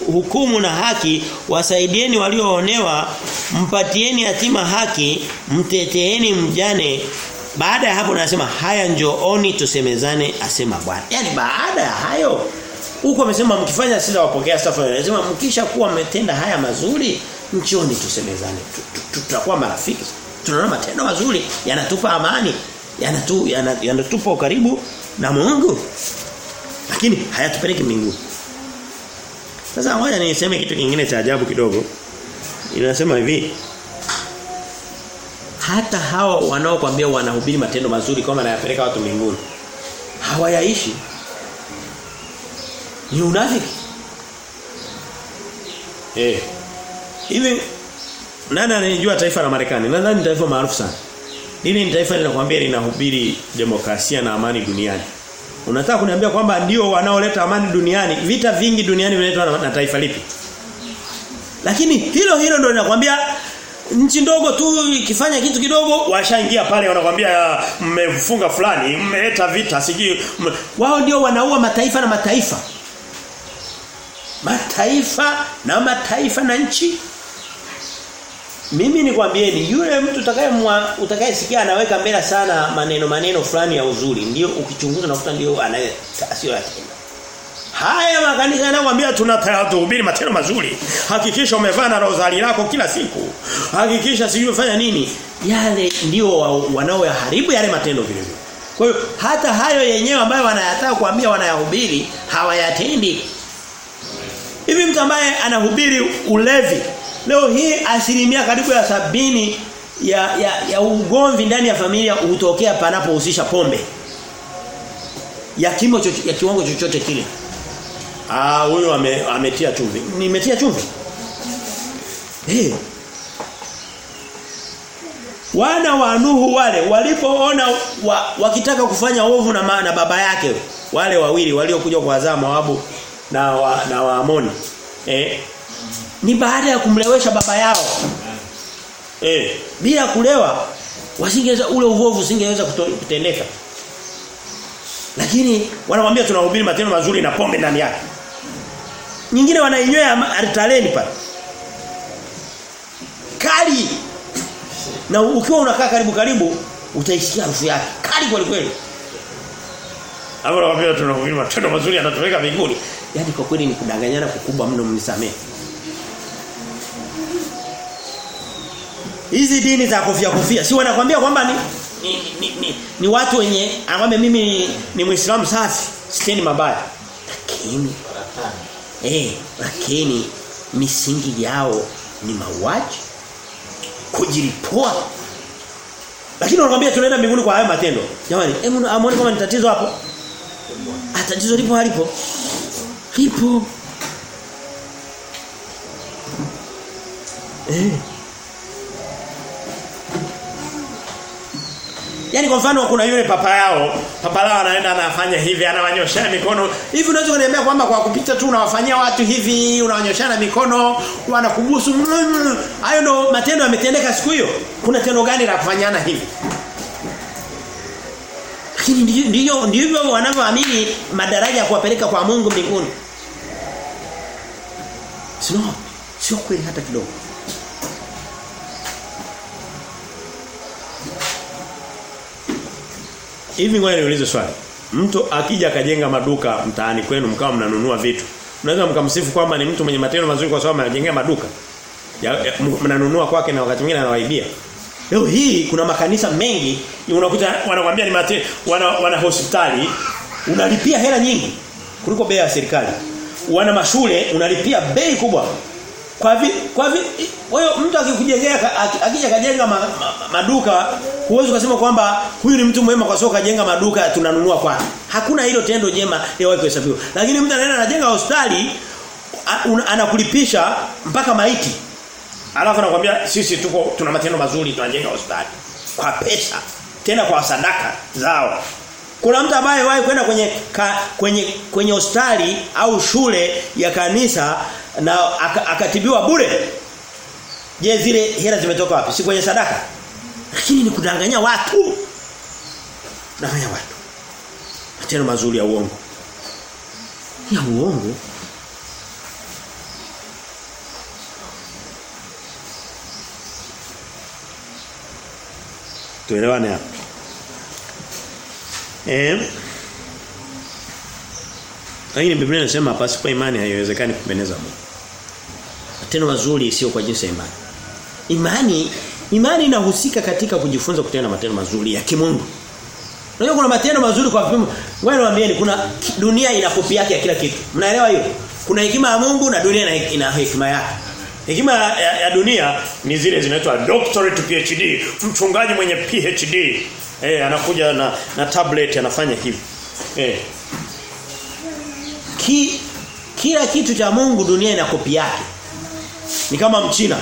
hukumu na haki wasaidieni walioonewa mpatieni yatima haki mteteeni mjane baada ya hapo nasema haya njooni tusemezane asema Bwana. Yani baada ya hayo huko amesema mkifanya sila wapokea safa anasema mkisha kuwa mmetenda haya mazuri njooni tusemezane. Tutakuwa marafiki. Tunaona matendo mazuri yanatupa amani yanatu yanatupa ukaribu na Mungu. Lakini hayatupeleki mbinguni. Sasa ngoja niseme kitu kingine cha ajabu kidogo. Inasema hivi hata hawa wanaokuambia wanahubiri matendo mazuri kama anayapeleka watu mbinguni hawayaishi. Ni unafiki. Eh. Hivi nani anajua taifa la Marekani? Nadhani taifa maarufu sana? Hili ni taifa linakwambia linahubiri demokrasia na amani duniani. Unataka kuniambia kwamba ndio wanaoleta amani duniani, vita vingi duniani vinaletwa na, na taifa lipi? Lakini hilo hilo ndio linakwambia nchi ndogo tu ikifanya kitu kidogo washaingia pale wanakuambia mmefunga fulani, mmeleta vita, sijui wao ndio wanaua mataifa na mataifa. Mataifa na mataifa na nchi mimi nikwambieni yule mtu utakaye utakayesikia anaweka mbele sana maneno maneno fulani ya uzuri ndio ukichunguza nakuta ndio anaye sio yatenda. Haya makanisa yanayokuambia tunatahubiri matendo mazuri. Hakikisha umevaa na rozari lako kila siku. Hakikisha sijui ufanya nini. Yale ndio wanaoyaharibu yale matendo vile vile. Kwa hiyo hata hayo yenyewe ambayo wanayataka kuambia wanayahubiri hawayatendi. Hivi mtu ambaye anahubiri ulevi leo hii asilimia karibu ya sabini ya, ya, ya ugomvi ndani ya familia hutokea panapohusisha pombe. Ya kimo ya kiwango chochote kile. Ah huyu ame, ametia chumvi. Nimetia chumvi. Eh. Wana wa Nuhu wale walipoona wa, wakitaka kufanya ovu na, ma, na baba yake wale wawili waliokuja kuwazaa Moabu na wa, na Waamoni. Eh. Ni baada ya kumlewesha baba yao. Eh, bila kulewa wasingeweza ule uovu usingeweza kutendeka. Lakini wanamwambia tunahubiri matendo mazuri na pombe ndani yake. Nyingine wanainywea altareni pale. Kali. Na ukiwa unakaa karibu karibu utaisikia harufu yake. Kali kweli kweli. Hapo wanamwambia tunahubiri matendo mazuri anatoweka mbinguni. Yaani kwa kweli ni kudanganyana kukubwa mno mnisamee. Hizi dini za kofia kofia si wanakuambia kwamba ni ni, ni, ni ni watu wenye anakwambia mimi ni, ni Muislamu safi, sitendi mabaya. Lakini eh lakini misingi yao ni mauaji kujilipoa. Lakini wanakuambia tunaenda mbinguni kwa hayo matendo. Jamani, hebu amuone kama ni tatizo hapo. Ah tatizo lipo halipo. Lipo. Eh. Yaani kwa mfano kuna yule papa yao, papa lao anaenda anafanya hivi, anawanyoshana mikono. Hivi unaweza kuniambia kwamba kwa kupita tu unawafanyia watu hivi, unawanyoshana mikono, wanakubusu. Hayo ndo matendo yametendeka siku hiyo. Kuna tendo gani la kufanyana hivi? Lakini ndio ndivyo wanavyoamini madaraja ya kuwapeleka kwa Mungu mbinguni. Sio sio kweli hata kidogo. Hivi ngoja niulize swali. Mtu akija akajenga maduka mtaani kwenu mkawa mnanunua vitu. Unaweza mkamsifu kwamba ni mtu mwenye matendo mazuri kwa sababu anajengea maduka. Ya, mnanunua kwake na wakati mwingine anawaibia. Leo hii kuna makanisa mengi unakuta wanakuambia ni mate, wana, wana hospitali unalipia hela nyingi kuliko bei ya serikali. Wana mashule unalipia bei kubwa. Kwa vi, kwa vi, wewe mtu akikujengea akija kajenga ma, ma, maduka huwezi kusema kwamba huyu ni mtu mwema kwa sababu kajenga maduka tunanunua kwake. Hakuna hilo tendo jema leo kuhesabiwa. Lakini mtu anaenda anajenga hospitali anakulipisha mpaka maiti. Alafu anakuambia sisi tuko tuna matendo mazuri tunajenga hospitali kwa pesa tena kwa sadaka zao. Kuna mtu ambaye wahi kwenda kwenye ka, kwenye kwenye hospitali au shule ya kanisa na akatibiwa bure. Je, zile hela zimetoka wapi? Si kwenye sadaka. Lakini ni kudanganya watu. Kudanganya watu. Matendo mazuri ya uongo. Ya uongo. Tuelewane hapo Eh Lakini Biblia inasema pasipo imani haiwezekani kumpendeza Mungu. Matendo mazuri sio kwa jinsi ya imani. Imani imani inahusika katika kujifunza kutenda matendo mazuri ya kimungu. Unajua kuna matendo mazuri kwa vipimo. Wewe niambieni kuna dunia ina kopi yake ya kila kitu. Mnaelewa hiyo? Kuna hekima ya Mungu na dunia ina hekima yake. Hekima ya, ya dunia ni zile zinaitwa doctorate PhD, mchungaji mwenye PhD. Eh anakuja na na tablet anafanya hivi. Eh. Ki, kila kitu cha Mungu dunia ina kopi yake. Ni kama mchina.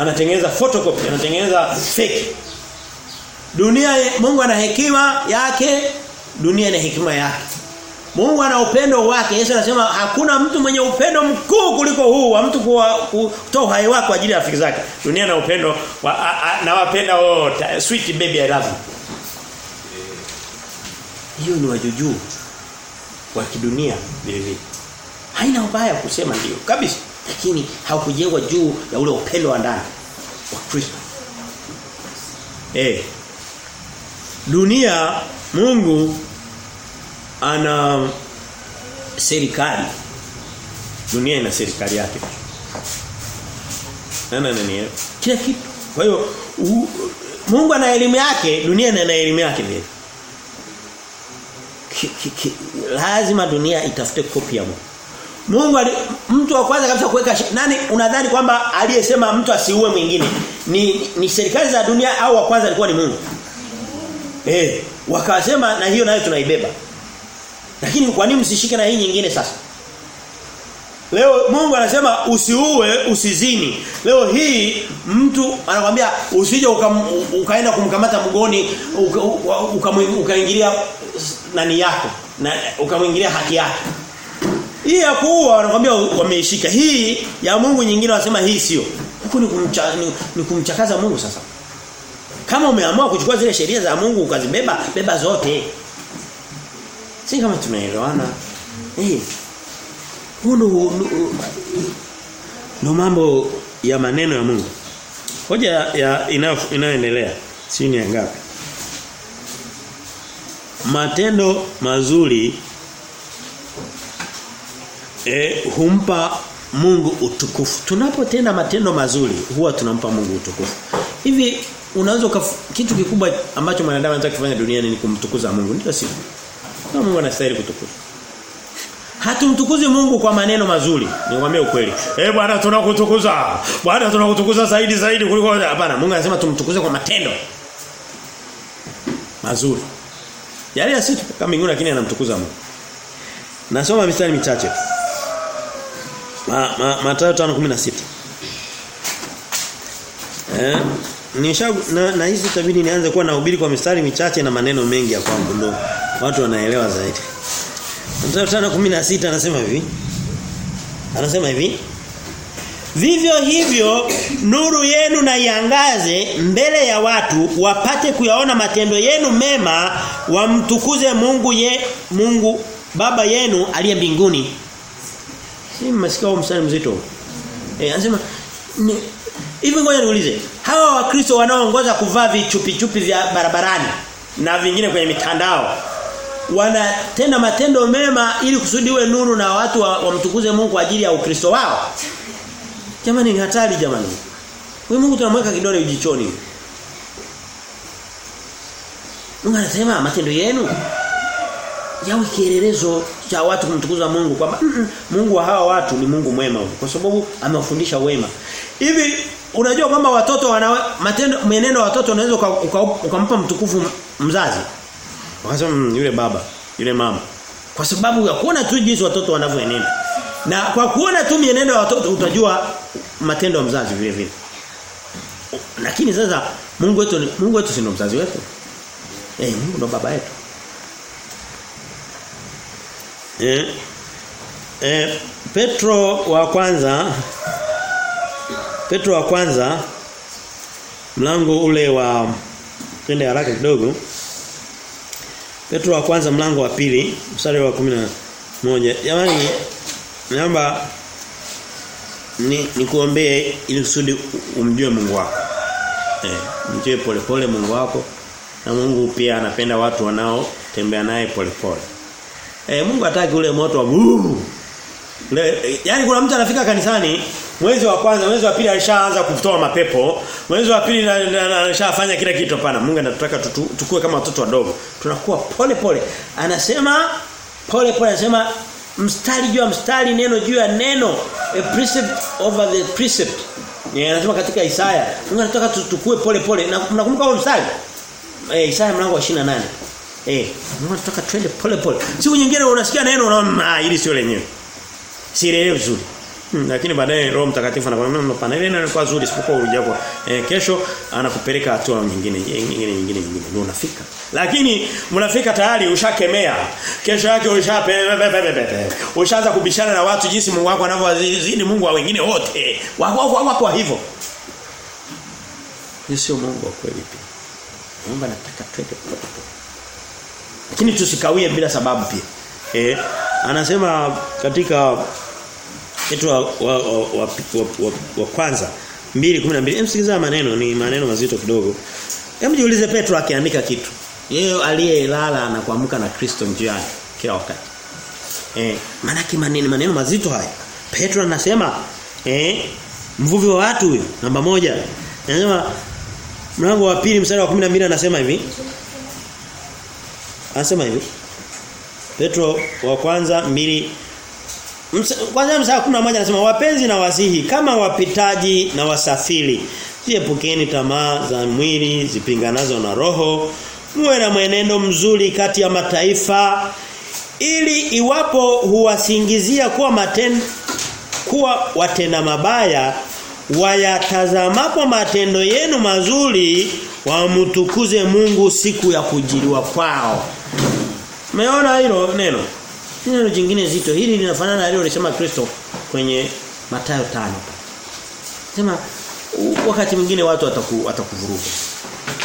Anatengeneza photocopy, anatengeneza fake. Dunia Mungu ana hekima yake, dunia ina hekima yake. Mungu ana upendo wake. Yesu anasema hakuna mtu mwenye upendo mkuu kuliko huu wa mtu kutoa uhai wake kwa ajili ya rafiki zake. Dunia na upendo wa, a, a, na wapenda wote. Oh, Sweet baby I love. Hiyo ni wajujuu wa kidunia vile vile. Haina ubaya kusema ndio kabisa. Lakini haukujengwa juu ya ule upendo wa ndani wa Kristo. Eh. Dunia Mungu ana serikali. Dunia ina serikali yake. Nana nani? Kila kitu. Kwa hiyo Mungu ana elimu yake, dunia ina elimu yake ki, lazima dunia itafute kopi ya Mungu. Mungu ali, mtu wa kwanza kabisa kuweka nani unadhani kwamba aliyesema mtu asiue mwingine ni ni serikali za dunia au wa kwanza alikuwa ni Mungu? Eh, wakasema na hiyo nayo tunaibeba. Lakini kwa nini msishike na hii nyingine sasa? Leo Mungu anasema usiue, usizini. Leo hii mtu anakuambia usije uka, ukaenda kumkamata mgoni ukaingilia uka, uka nani yako na ukamwingilia haki yake. Hii ya kuua wanakuambia wameishika. Hii ya Mungu nyingine wanasema hii sio. Huko ni, kumcha, ni, ni kumchakaza Mungu sasa. Kama umeamua kuchukua zile sheria za Mungu ukazibeba, beba zote. Si kama tunaelewana. Eh. Huno ndo mambo ya maneno ya Mungu. Hoja ya inayoendelea si ni ngapi? Matendo mazuri e, humpa Mungu utukufu. Tunapotenda matendo mazuri huwa tunampa Mungu utukufu. Hivi unaweza kitu kikubwa ambacho mwanadamu anataka kufanya duniani ni kumtukuza Mungu. Ndio sivyo? Na Mungu anastahili kutukuzwa. Hatumtukuzi Mungu kwa maneno mazuri. Niwaambie ukweli. Eh Bwana tunakutukuza. Bwana tunakutukuza zaidi zaidi kuliko hapana. Mungu anasema tumtukuze kwa matendo. Mazuri. Yale ya kama mbinguni lakini anamtukuza Mungu. Nasoma mistari michache. Ma, ma, Mathayo 5:16. Eh nisha na, na hizi tabiri nianze kuwa nahubiri kwa mistari michache na maneno mengi ya kwangu ndo watu wanaelewa zaidi. Mathayo 5:16 anasema hivi. Anasema hivi. Vivyo hivyo nuru yenu na iangaze mbele ya watu wapate kuyaona matendo yenu mema wamtukuze Mungu ye Mungu baba yenu aliye mbinguni. Si msikia huo mzito. Eh anasema hivi ngoja niulize. Hawa wakristo wanaoongoza kuvaa vichupi chupi vya barabarani na vingine kwenye mitandao wanatenda matendo mema ili kusudiwe nuru na watu wamtukuze wa Mungu kwa ajili ya ukristo wao. Jamani ni hatari jamani. Wewe Mungu tunamweka kidole ujichoni. Mungu anasema matendo yenu yawe kielelezo cha watu kumtukuza Mungu kwamba mm -mm, Mungu wa hawa watu ni Mungu mwema kwa sababu amewafundisha wema. Hivi unajua kwamba watoto wana matendo menendo watoto unaweza ukampa uka, uka mtukufu mzazi. Wakasema mm, yule baba, yule mama. Kwa sababu ya kuona tu jinsi watoto wanavyoenenda. Na kwa kuona tu mienendo ya watoto utajua matendo ya mzazi vile vile. Lakini sasa Mungu wetu Mungu wetu si mzazi wetu. Eh Mungu ndo baba yetu. Eh, eh Petro wa kwanza Petro wa kwanza mlango ule wa twende haraka kidogo Petro wa kwanza mlango wa pili mstari wa moja Jamani naomba ni nikuombee ili usudi umjue Mungu wako. Eh, mjue polepole Mungu wako na Mungu pia anapenda watu wanao tembea naye polepole. Eh Mungu hataki ule moto wa Le, yani kuna mtu anafika kanisani mwezi wa kwanza, mwezi wa pili alishaanza kutoa mapepo, mwezi wa pili alishafanya kila kitu pana. Mungu anataka tukue kama watoto wadogo. Tunakuwa pole pole. Anasema pole pole anasema mstari juu ya mstari neno juu ya neno a precept over the precept. Ni anasema katika Isaya. Mungu anataka tukue pole pole. Na mnakumbuka huo mstari? Eh Isaya mlango wa 28. Eh, tunataka twende pole pole. Siku nyingine unasikia neno unaona ah hili sio lenyewe. Sielewi vizuri. Hmm, lakini baadaye Roho Mtakatifu anakuambia mno pana ile kwa nzuri sipokuwa ujako. Eh, kesho anakupeleka hatua nyingine nyingine nyingine nyingine ndio unafika. Lakini mnafika tayari ushakemea. Kesho yake ushape ushaanza kubishana na watu jinsi Mungu wako anavyozidi Mungu wa wengine wote. Wako wako wako hivyo. Ni Sio Mungu wa kweli pia. Mungu anataka twende polepole. Lakini tusikawie bila sababu pia. Eh, anasema katika Petro wa, wa, wa, wa, wa, wa kwanza 2:12 msikiliza maneno ni maneno mazito kidogo. Hebu jiulize Petro akiandika kitu. Yeye aliyelala na kuamka na Kristo njiani kila wakati. Eh, maana maneno maneno mazito haya. Petro anasema eh mvuvi wa watu huyo namba moja. Anasema mlango wa pili mstari wa 12 anasema hivi. Anasema hivi. Petro wa kwanza mbili kwanza msaa kuna moja anasema wapenzi na wasihi kama wapitaji na wasafiri ziepukeni tamaa za mwili zipinganazo na roho muwe na mwenendo mzuri kati ya mataifa ili iwapo huwasingizia kuwa maten, kuwa watenda mabaya wayatazamapo matendo yenu mazuri wamtukuze Mungu siku ya kujiliwa kwao. Umeona hilo neno? Neno jingine zito hili linafanana na lile Kristo kwenye Mathayo tano Sema wakati mwingine watu wataku, watakuvuruga.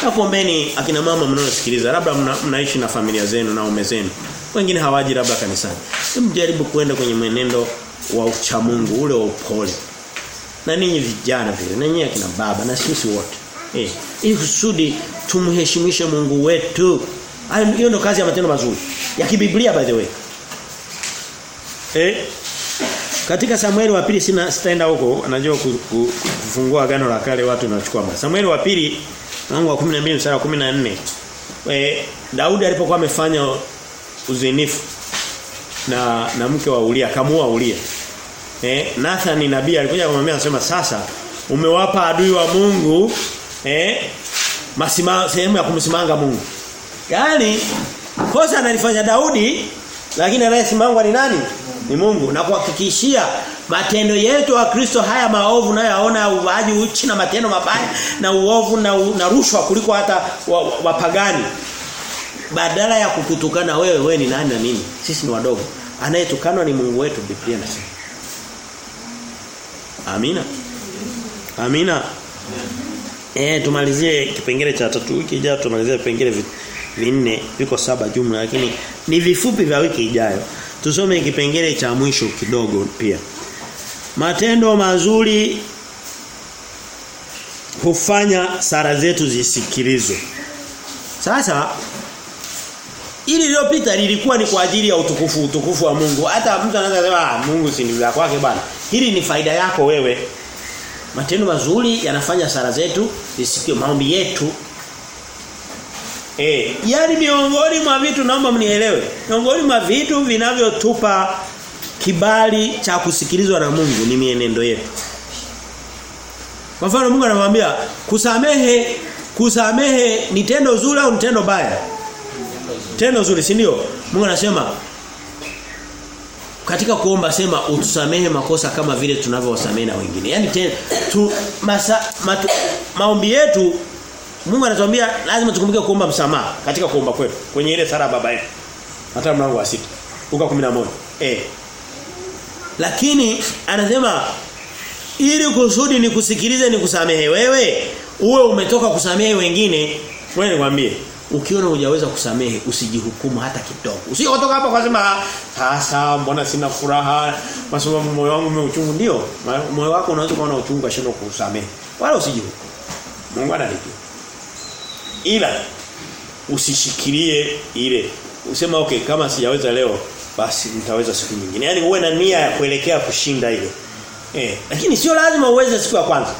Nakuombeni akina mama mnaosikiliza labda mna, mnaishi na familia zenu na ume zenu. Wengine hawaji labda kanisani. Mjaribu kuenda kwenye mwenendo wa uchamungu ule wa upole. Na ninyi vijana vile, na ninyi akina baba na sisi wote. Eh, ili kusudi tumheshimishe Mungu wetu. Hiyo ndio kazi ya matendo mazuri. Ya kibiblia by the way. Eh? Katika Samueli wa pili sina sitaenda huko, anajua kufungua agano la kale watu wanachukua mara. Samueli wa pili mlango wa 12 mstari wa 14. Eh, Daudi alipokuwa amefanya uzinifu na na mke wa Uria, kamuua Uria. Eh, Nathan nabii alikuja kumwambia anasema sasa umewapa adui wa Mungu eh masima sehemu ya kumsimanga Mungu. Yaani kosa analifanya Daudi lakini anayesimangwa ni nani? Ni Mungu. Na kuhakikishia matendo yetu wa Kristo haya maovu nayoyaona uvaji uchi na matendo mabaya na uovu na, na rushwa kuliko hata wapagani. Wa, wa Badala ya kukutukana wewe wewe ni nani na mimi? Sisi ni wadogo. Anayetukanwa ni Mungu wetu Biblia inasema. Amina. Amina. Eh tumalizie kipengele cha tatu wiki ijayo tumalizie vipengele vinne viko saba jumla lakini ni vifupi vya wiki ijayo. Tusome kipengele cha mwisho kidogo pia. Matendo mazuri hufanya sara zetu zisikilizwe. Sasa ili lililopita lilikuwa ni kwa ajili ya utukufu utukufu wa Mungu. Hata mtu anaweza kusema ah Mungu si ndio kwake bwana. Hili ni faida yako wewe. Matendo mazuri yanafanya sala zetu zisikie maombi yetu. Eh, yani miongoni mwa vitu naomba mnielewe. Miongoni mwa vitu vinavyotupa kibali cha kusikilizwa na Mungu ni mienendo yetu. Kwa mfano Mungu anamwambia kusamehe kusamehe ni tendo zuri au ni tendo baya? Tendo zuri, si ndio? Mungu anasema katika kuomba sema utusamehe makosa kama vile tunavyowasamehe na wengine. Yaani tu masa, matu, maombi yetu Mungu anatuambia lazima tukumbuke kuomba msamaha katika kuomba kwetu kwenye ile sala baba yetu. Hata mlango wa 6. Luka 11. Eh. Lakini anasema ili kusudi ni kusikilize ni kusamehe wewe uwe umetoka kusamehe wengine wewe nikwambie ukiona hujaweza kusamehe usijihukumu hata kidogo. Usiotoka hapa kwa sema sasa mbona sina furaha kwa sababu moyo wangu umeuchungu ndio. Moyo wako unaweza kuona uchungu kashindwa kusamehe. Wala usijihukumu. Mungu analijua. Ila usishikilie ile. Usema okay kama sijaweza leo basi nitaweza siku nyingine. Yaani uwe na nia ya kuelekea kushinda ile. Eh, lakini sio lazima uweze siku ya kwanza.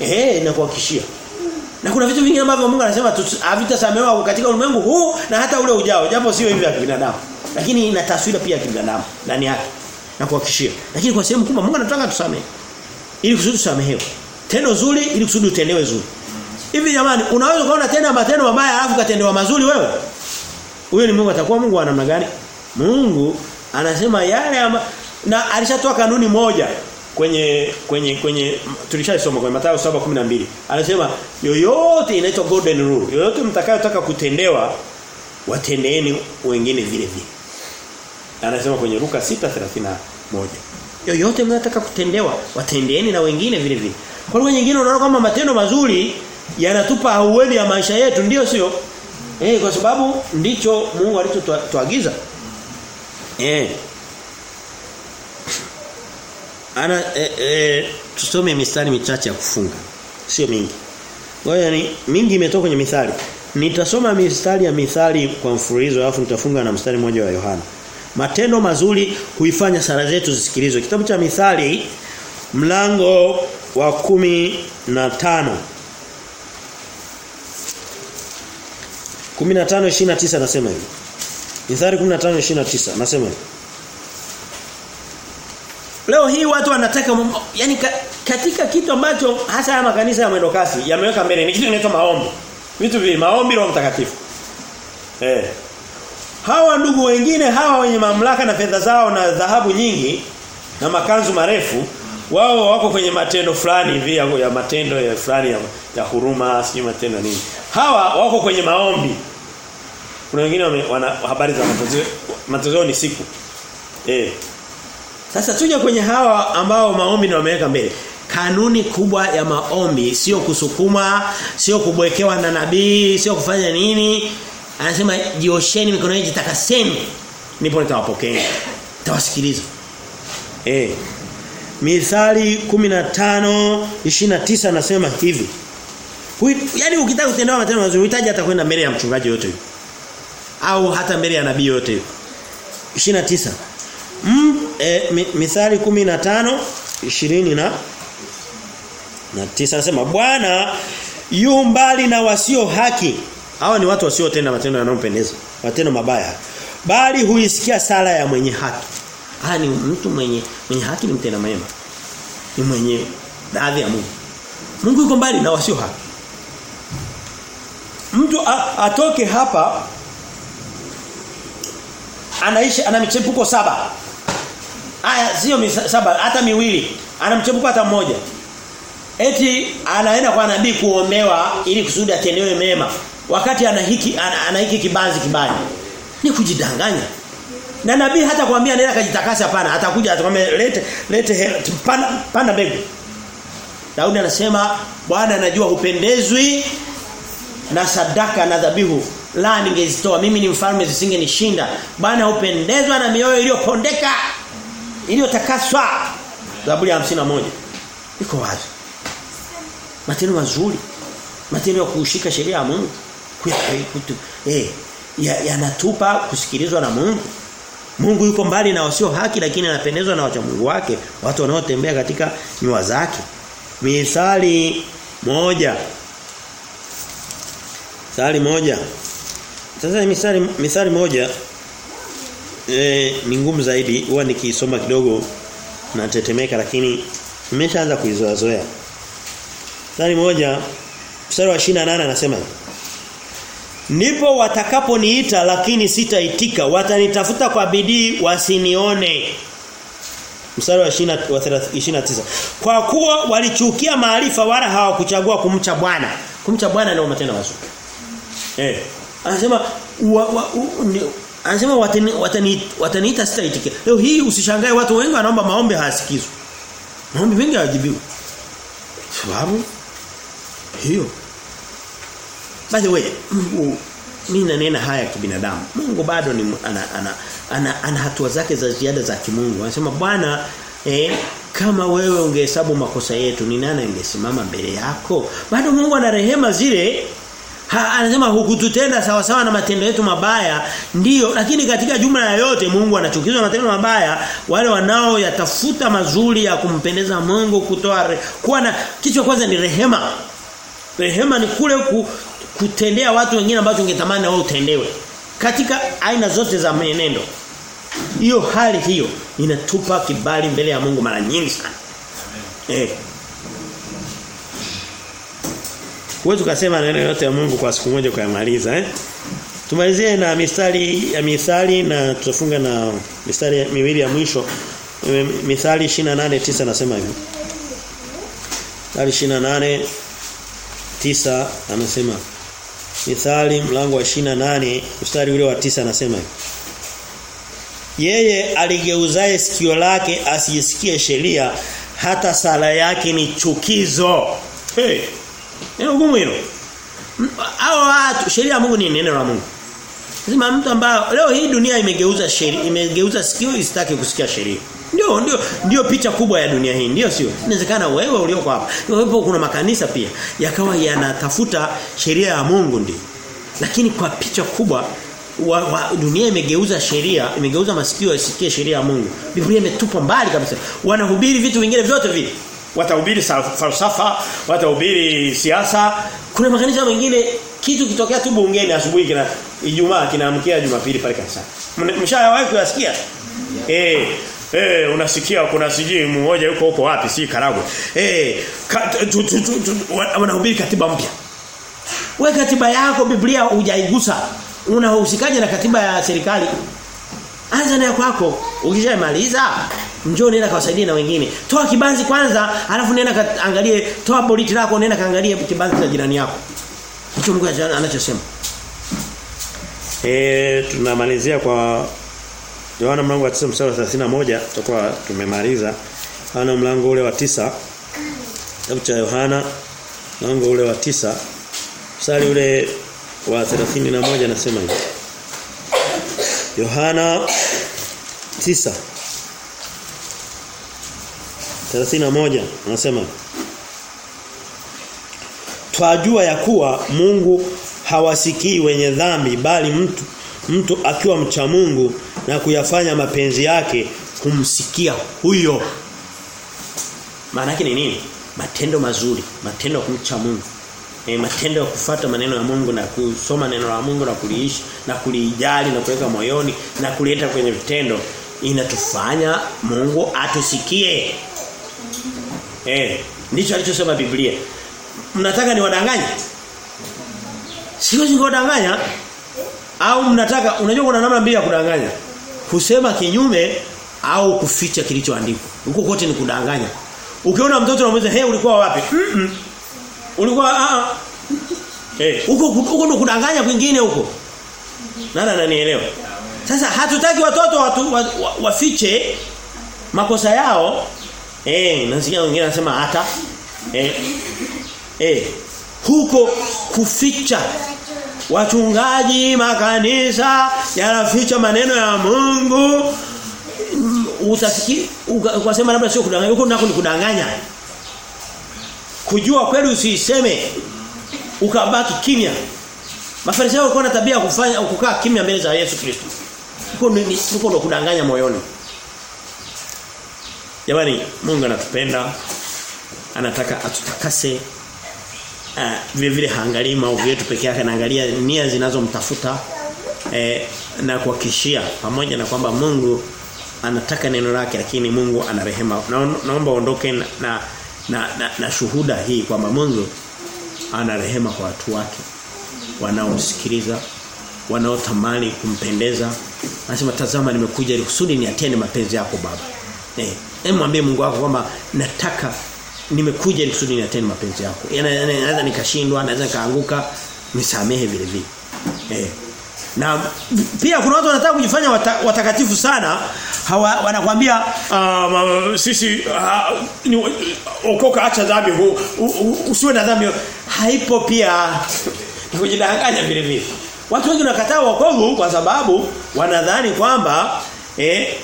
Eh, nakuhakikishia. Na kuna vitu vingi ambavyo Mungu anasema havitasamehewa katika ulimwengu huu na hata ule ujao, japo sio hivi vya binadamu. Lakini ina taswira pia ya kibinadamu ndani yake. Na kuhakishia Lakini kwa sehemu kubwa Mungu anataka tusamehe. Ili kusudi tusamehewe. Tendo zuri ili kusudi utendewe zuri. Hivi jamani, unaweza kuona tena matendo mabaya alafu katendewa mazuri wewe? Huyo ni Mungu atakuwa Mungu wa namna gani? Mungu anasema yale ama, na alishatoa kanuni moja kwenye kwenye kwenye tulishasoma kwenye Mathayo 7:12 anasema yoyote inaitwa golden rule yoyote mtakayotaka kutendewa watendeeni wengine vile vile anasema kwenye Luka 6:31 yoyote mnataka kutendewa watendeeni na wengine vile vile kwa lugha nyingine unaona kwamba matendo mazuri yanatupa auweni ya maisha yetu ndio sio? Eh kwa sababu ndicho Mungu alichotuagiza eh. Ana eh, eh, tusome mistari michache ya kufunga. Sio mingi. Ngoja ni mingi imetoka kwenye mithali. Nitasoma mistari ya mithali kwa mfululizo alafu nitafunga na mstari mmoja wa Yohana. Matendo mazuri huifanya sala zetu zisikilizwe. Kitabu cha mithali mlango wa kumi na tano 15 29 nasema hivi Mithali 15:29 nasema hivi. Leo hii watu wanataka yani ka, katika kitu ambacho hasa ya makanisa ya mwendo kasi yameweka mbele ni kitu kinaitwa maombi. Vitu vile maombi roho mtakatifu. Eh. Hawa ndugu wengine hawa wenye mamlaka na fedha zao na dhahabu nyingi na makanzu marefu wao wako kwenye matendo fulani hivi ya, matendo ya fulani ya, ya huruma sio matendo nini. Hawa wako kwenye maombi. Kuna wengine wana habari za matozeo matozeo ni siku. Eh. Sasa tuje kwenye hawa ambao maombi ndio wameweka mbele. Kanuni kubwa ya maombi sio kusukuma, sio kubwekewa na nabii, sio kufanya nini. Anasema jiosheni mikono yenu jitakaseni. Nipo nitawapokea. Tawasikiliza. Eh. Mithali 15 29 anasema hivi. Yaani ukitaka kutendewa matendo mazuri unahitaji hata kwenda mbele ya mchungaji yote yule. au hata mbele ya nabii yote yule. 29 Mm, e, mithali 15 20 na na tisa nasema Bwana yu mbali na wasio haki. Hawa ni watu wasiotenda matendo yanayompendeza, matendo mabaya. Bali huisikia sala ya mwenye haki. Ah ni mtu mwenye mwenye haki ni mtenda mema. Ni mwenye radhi ya Mungu. Mungu yuko mbali na wasio haki. Mtu atoke hapa anaishi ana michepuko saba. Aya sio saba hata miwili. Ana mchepuko hata mmoja. Eti anaenda kwa nabii kuombewa ili kusudi atendewe mema. Wakati ana hiki ana hiki kibanzi kibaya. Ni kujidanganya. Na nabii hata kuambia nenda kajitakasa hapana, atakuja atakwambia lete lete panda, panda mbegu. Daudi anasema Bwana anajua hupendezwi na sadaka na dhabihu. La ningezitoa. Mimi ni mfalme zisingenishinda. Bwana upendezwa na mioyo iliyopondeka iliyotakaswa. Zaburi ya moja. Iko wazi. Matendo mazuri. Matendo ya kushika sheria ya Mungu. Eh yanatupa ya kusikilizwa na Mungu Mungu yuko mbali na wasio haki lakini anapendezwa na wacha Mungu wake watu wanaotembea katika nyua zake. Misali moja. Misali moja. Sasa misali misali moja eh ni ngumu zaidi huwa nikisoma kidogo natetemeka lakini nimeshaanza kuizoea Misali moja mstari wa 28 anasema Ndipo watakaponiita lakini sitaitika watanitafuta kwa bidii wasinione. Mstari wa 29 Kwa kuwa walichukia maarifa wala hawakuchagua kumcha Bwana. Kumcha Bwana ndio matendo mazuri. Eh anasema wa, wa, u, ni, anasema watani, watani, wataniita. Leo hii usishangae watu wengi wanaomba maombi hayasikizwi. Maombi mengi hayajibiwi. Sababu hiyo. By the way, Mungu mimi nanena haya kibinadamu. Mungu bado ni ana ana, ana, ana hatua zake za ziada za kimungu. Anasema Bwana eh, kama wewe ungehesabu makosa yetu ni nani angesimama mbele yako? Bado Mungu ana rehema zile Ha, anasema hukututenda sawa sawa na matendo yetu mabaya ndiyo lakini katika jumla ya yote Mungu anachukizwa na matendo mabaya wale wanao yatafuta mazuri ya kumpendeza Mungu kutoa kuwa na kichwa kwanza ni rehema rehema ni kule ku, kutendea watu wengine ambao ungetamani wao wewe utendewe katika aina zote za menendo hiyo hali hiyo inatupa kibali mbele ya Mungu mara nyingi sana eh Huwezi ukasema neno yote ya Mungu kwa siku moja kuyamaliza eh? Tumalizie na mistari ya mithali na tutafunga na mistari miwili ya mwisho. Mithali 28:9 nasema hivi. Mithali 28 9 anasema Mithali mlango wa 28 mstari ule wa 9 anasema hivi. Yeye aligeuzae sikio lake asisikie sheria hata sala yake ni chukizo. Hey. Neno gumu hilo. Hao watu sheria ya Mungu ni neno la Mungu. Lazima mtu ambaye leo hii dunia imegeuza sheria, imegeuza sikio isitaki kusikia sheria. Ndio ndio ndio picha kubwa ya dunia hii, ndio sio? Inawezekana wewe ulioko hapa. Wepo kuna makanisa pia yakawa yanatafuta sheria ya Mungu ndio. Lakini kwa picha kubwa wa, wa, dunia imegeuza sheria, imegeuza masikio yasikie sheria ya Mungu. Biblia imetupa mbali kabisa. Wanahubiri vitu vingine vyote vile watahubiri falsafa, watahubiri siasa. Kuna makanisa mengine kitu kitokea tu bungeni asubuhi kina Ijumaa kinaamkia Jumapili pale kanisani. Mshawahi kuyasikia? Eh Eh unasikia kuna sijui mmoja yuko huko wapi si Karagwe. Eh wanahubiri katiba mpya. Wewe katiba yako Biblia hujaigusa. Unahusikaje na katiba ya serikali? Anza na kwako. Ukishamaliza njoo nenda kawasaidie na wengine. Toa kibanzi kwanza, alafu nenda angalie toa boliti lako nenda kaangalie kibanzi cha jirani yako. Hicho Mungu anachosema. Eh tunamalizia kwa Yohana mlango wa 9 mstari wa 31 tutakuwa tumemaliza. Yohana mlango ule wa 9 Kitabu cha Yohana mlango ule wa 9 mstari ule wa 31 nasema hivi. Yohana 9 31 anasema Twajua ya kuwa Mungu hawasikii wenye dhambi bali mtu mtu akiwa mcha Mungu na kuyafanya mapenzi yake kumsikia huyo. Maana yake ni nini? Matendo mazuri, matendo ya kumcha Mungu. E, matendo ya kufata maneno ya Mungu na kusoma neno la Mungu na kuliishi na kulijali na kuweka moyoni na kuleta kwenye vitendo inatufanya Mungu atusikie. Eh, ndicho alichosema Biblia. Mnataka niwadanganye? Siwezi kuwadanganya au mnataka unajua kuna namna mbili ya kudanganya. Kusema kinyume au kuficha kilichoandikwa. Huko kote ni kudanganya. Ukiona mtoto unamuuliza, "Hey, ulikuwa wapi?" Mm -mm. Ulikuwa a Eh, huko huko ndo kudanganya kwingine huko. Nani ananielewa? Sasa hatutaki watoto watu wa, wa, wafiche makosa yao. Eh, nasikia wengine anasema hata eh eh huko kuficha wachungaji makanisa yanaficha maneno ya Mungu. Utafikiri ukasema labda sio kudanganya huko nako ni kudanganya. Kujua kweli usiseme ukabaki kimya. Mafarisayo walikuwa na tabia kufanya kukaa kimya mbele za Yesu Kristo. Huko ni huko ndo kudanganya moyoni. Jamani Mungu anatupenda anataka atutakase uh, vile vile haangalii maovu yetu peke yake anaangalia nia zinazomtafuta eh, na kuhakishia pamoja na kwamba Mungu anataka neno lake lakini Mungu ana rehema. Na, naomba ondoke na na, na, na na shuhuda hii kwamba Mungu ana rehema kwa watu wake wanaomsikiliza wanaotamani kumpendeza. Nasema tazama nimekuja ili kusudi niatende mapenzi yako baba. Eh hebu mwambie Mungu wako kwamba nataka nimekuja nikusudi kusudi niatende mapenzi yako. Naweza nikashindwa naweza kaanguka nisamehe vile vile. Eh. Na pia kuna watu wanataka kujifanya wata, watakatifu sana. Hawa, wanakuambia uh, sisi uh, ni, okoka acha dhambi usiwe na dhambi. Haipo pia. Kujidanganya vile vile. Watu wengi wanakataa wokovu kwa sababu wanadhani kwamba eh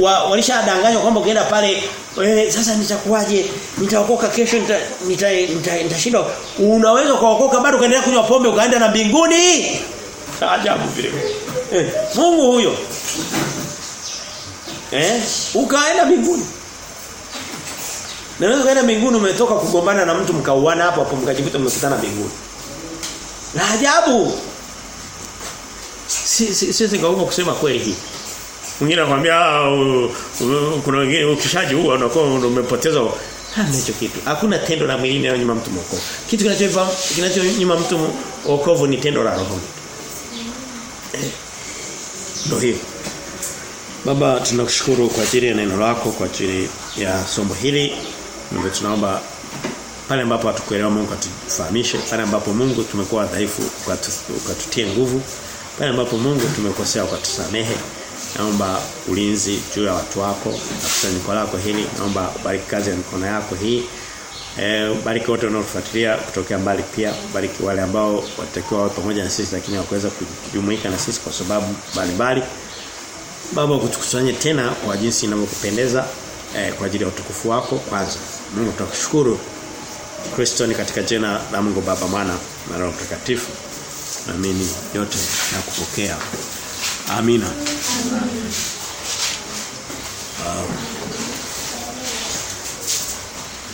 wa, walishadanganywa kwamba ukienda pale wewe sasa nitakuwaje nitaokoka kesho nitashindwa nita, nita, nita unaweza kuokoka bado ukaendelea kunywa pombe ukaenda na mbinguni ajabu vile eh, Mungu huyo eh ukaenda mbinguni Naweza kaenda mbinguni umetoka kugombana na mtu mkauana hapo hapo mkajikuta mmekutana mbinguni. Na ajabu. Si si si sikaomba kusema kweli hii. Mwingine anakuambia uh, kuna wengine ukishaji huo unakuwa umepoteza hana hicho kitu. Hakuna tendo la mwilini linalonyima mtu wokovu. Kitu kinachofanya kinachonyima mtu wokovu ni tendo la roho. Ndio hiyo. Baba tunakushukuru kwa ajili ya neno lako kwa ajili ya somo hili. Mungu tunaomba pale ambapo hatukuelewa Mungu atufahamishe, pale ambapo Mungu tumekuwa dhaifu ukatutie nguvu, pale ambapo Mungu tumekosea ukatusamehe. Naomba ulinzi juu ya watu wako na kusanyiko lako hili. Naomba bariki kazi ya mikono yako hii. Eh bariki wote wanaofuatilia kutokea mbali pia. Bariki wale ambao watakiwa wawe pamoja na sisi lakini hawakuweza kujumuika na sisi kwa sababu mbalimbali. Baba kutukusanye tena kwa jinsi inavyokupendeza eh, kwa ajili ya utukufu wako kwanza. Mungu tunakushukuru. Kristo ni katika jina la Mungu Baba Mwana na Roho Mtakatifu. Naamini yote na kupokea. Amina. Wow.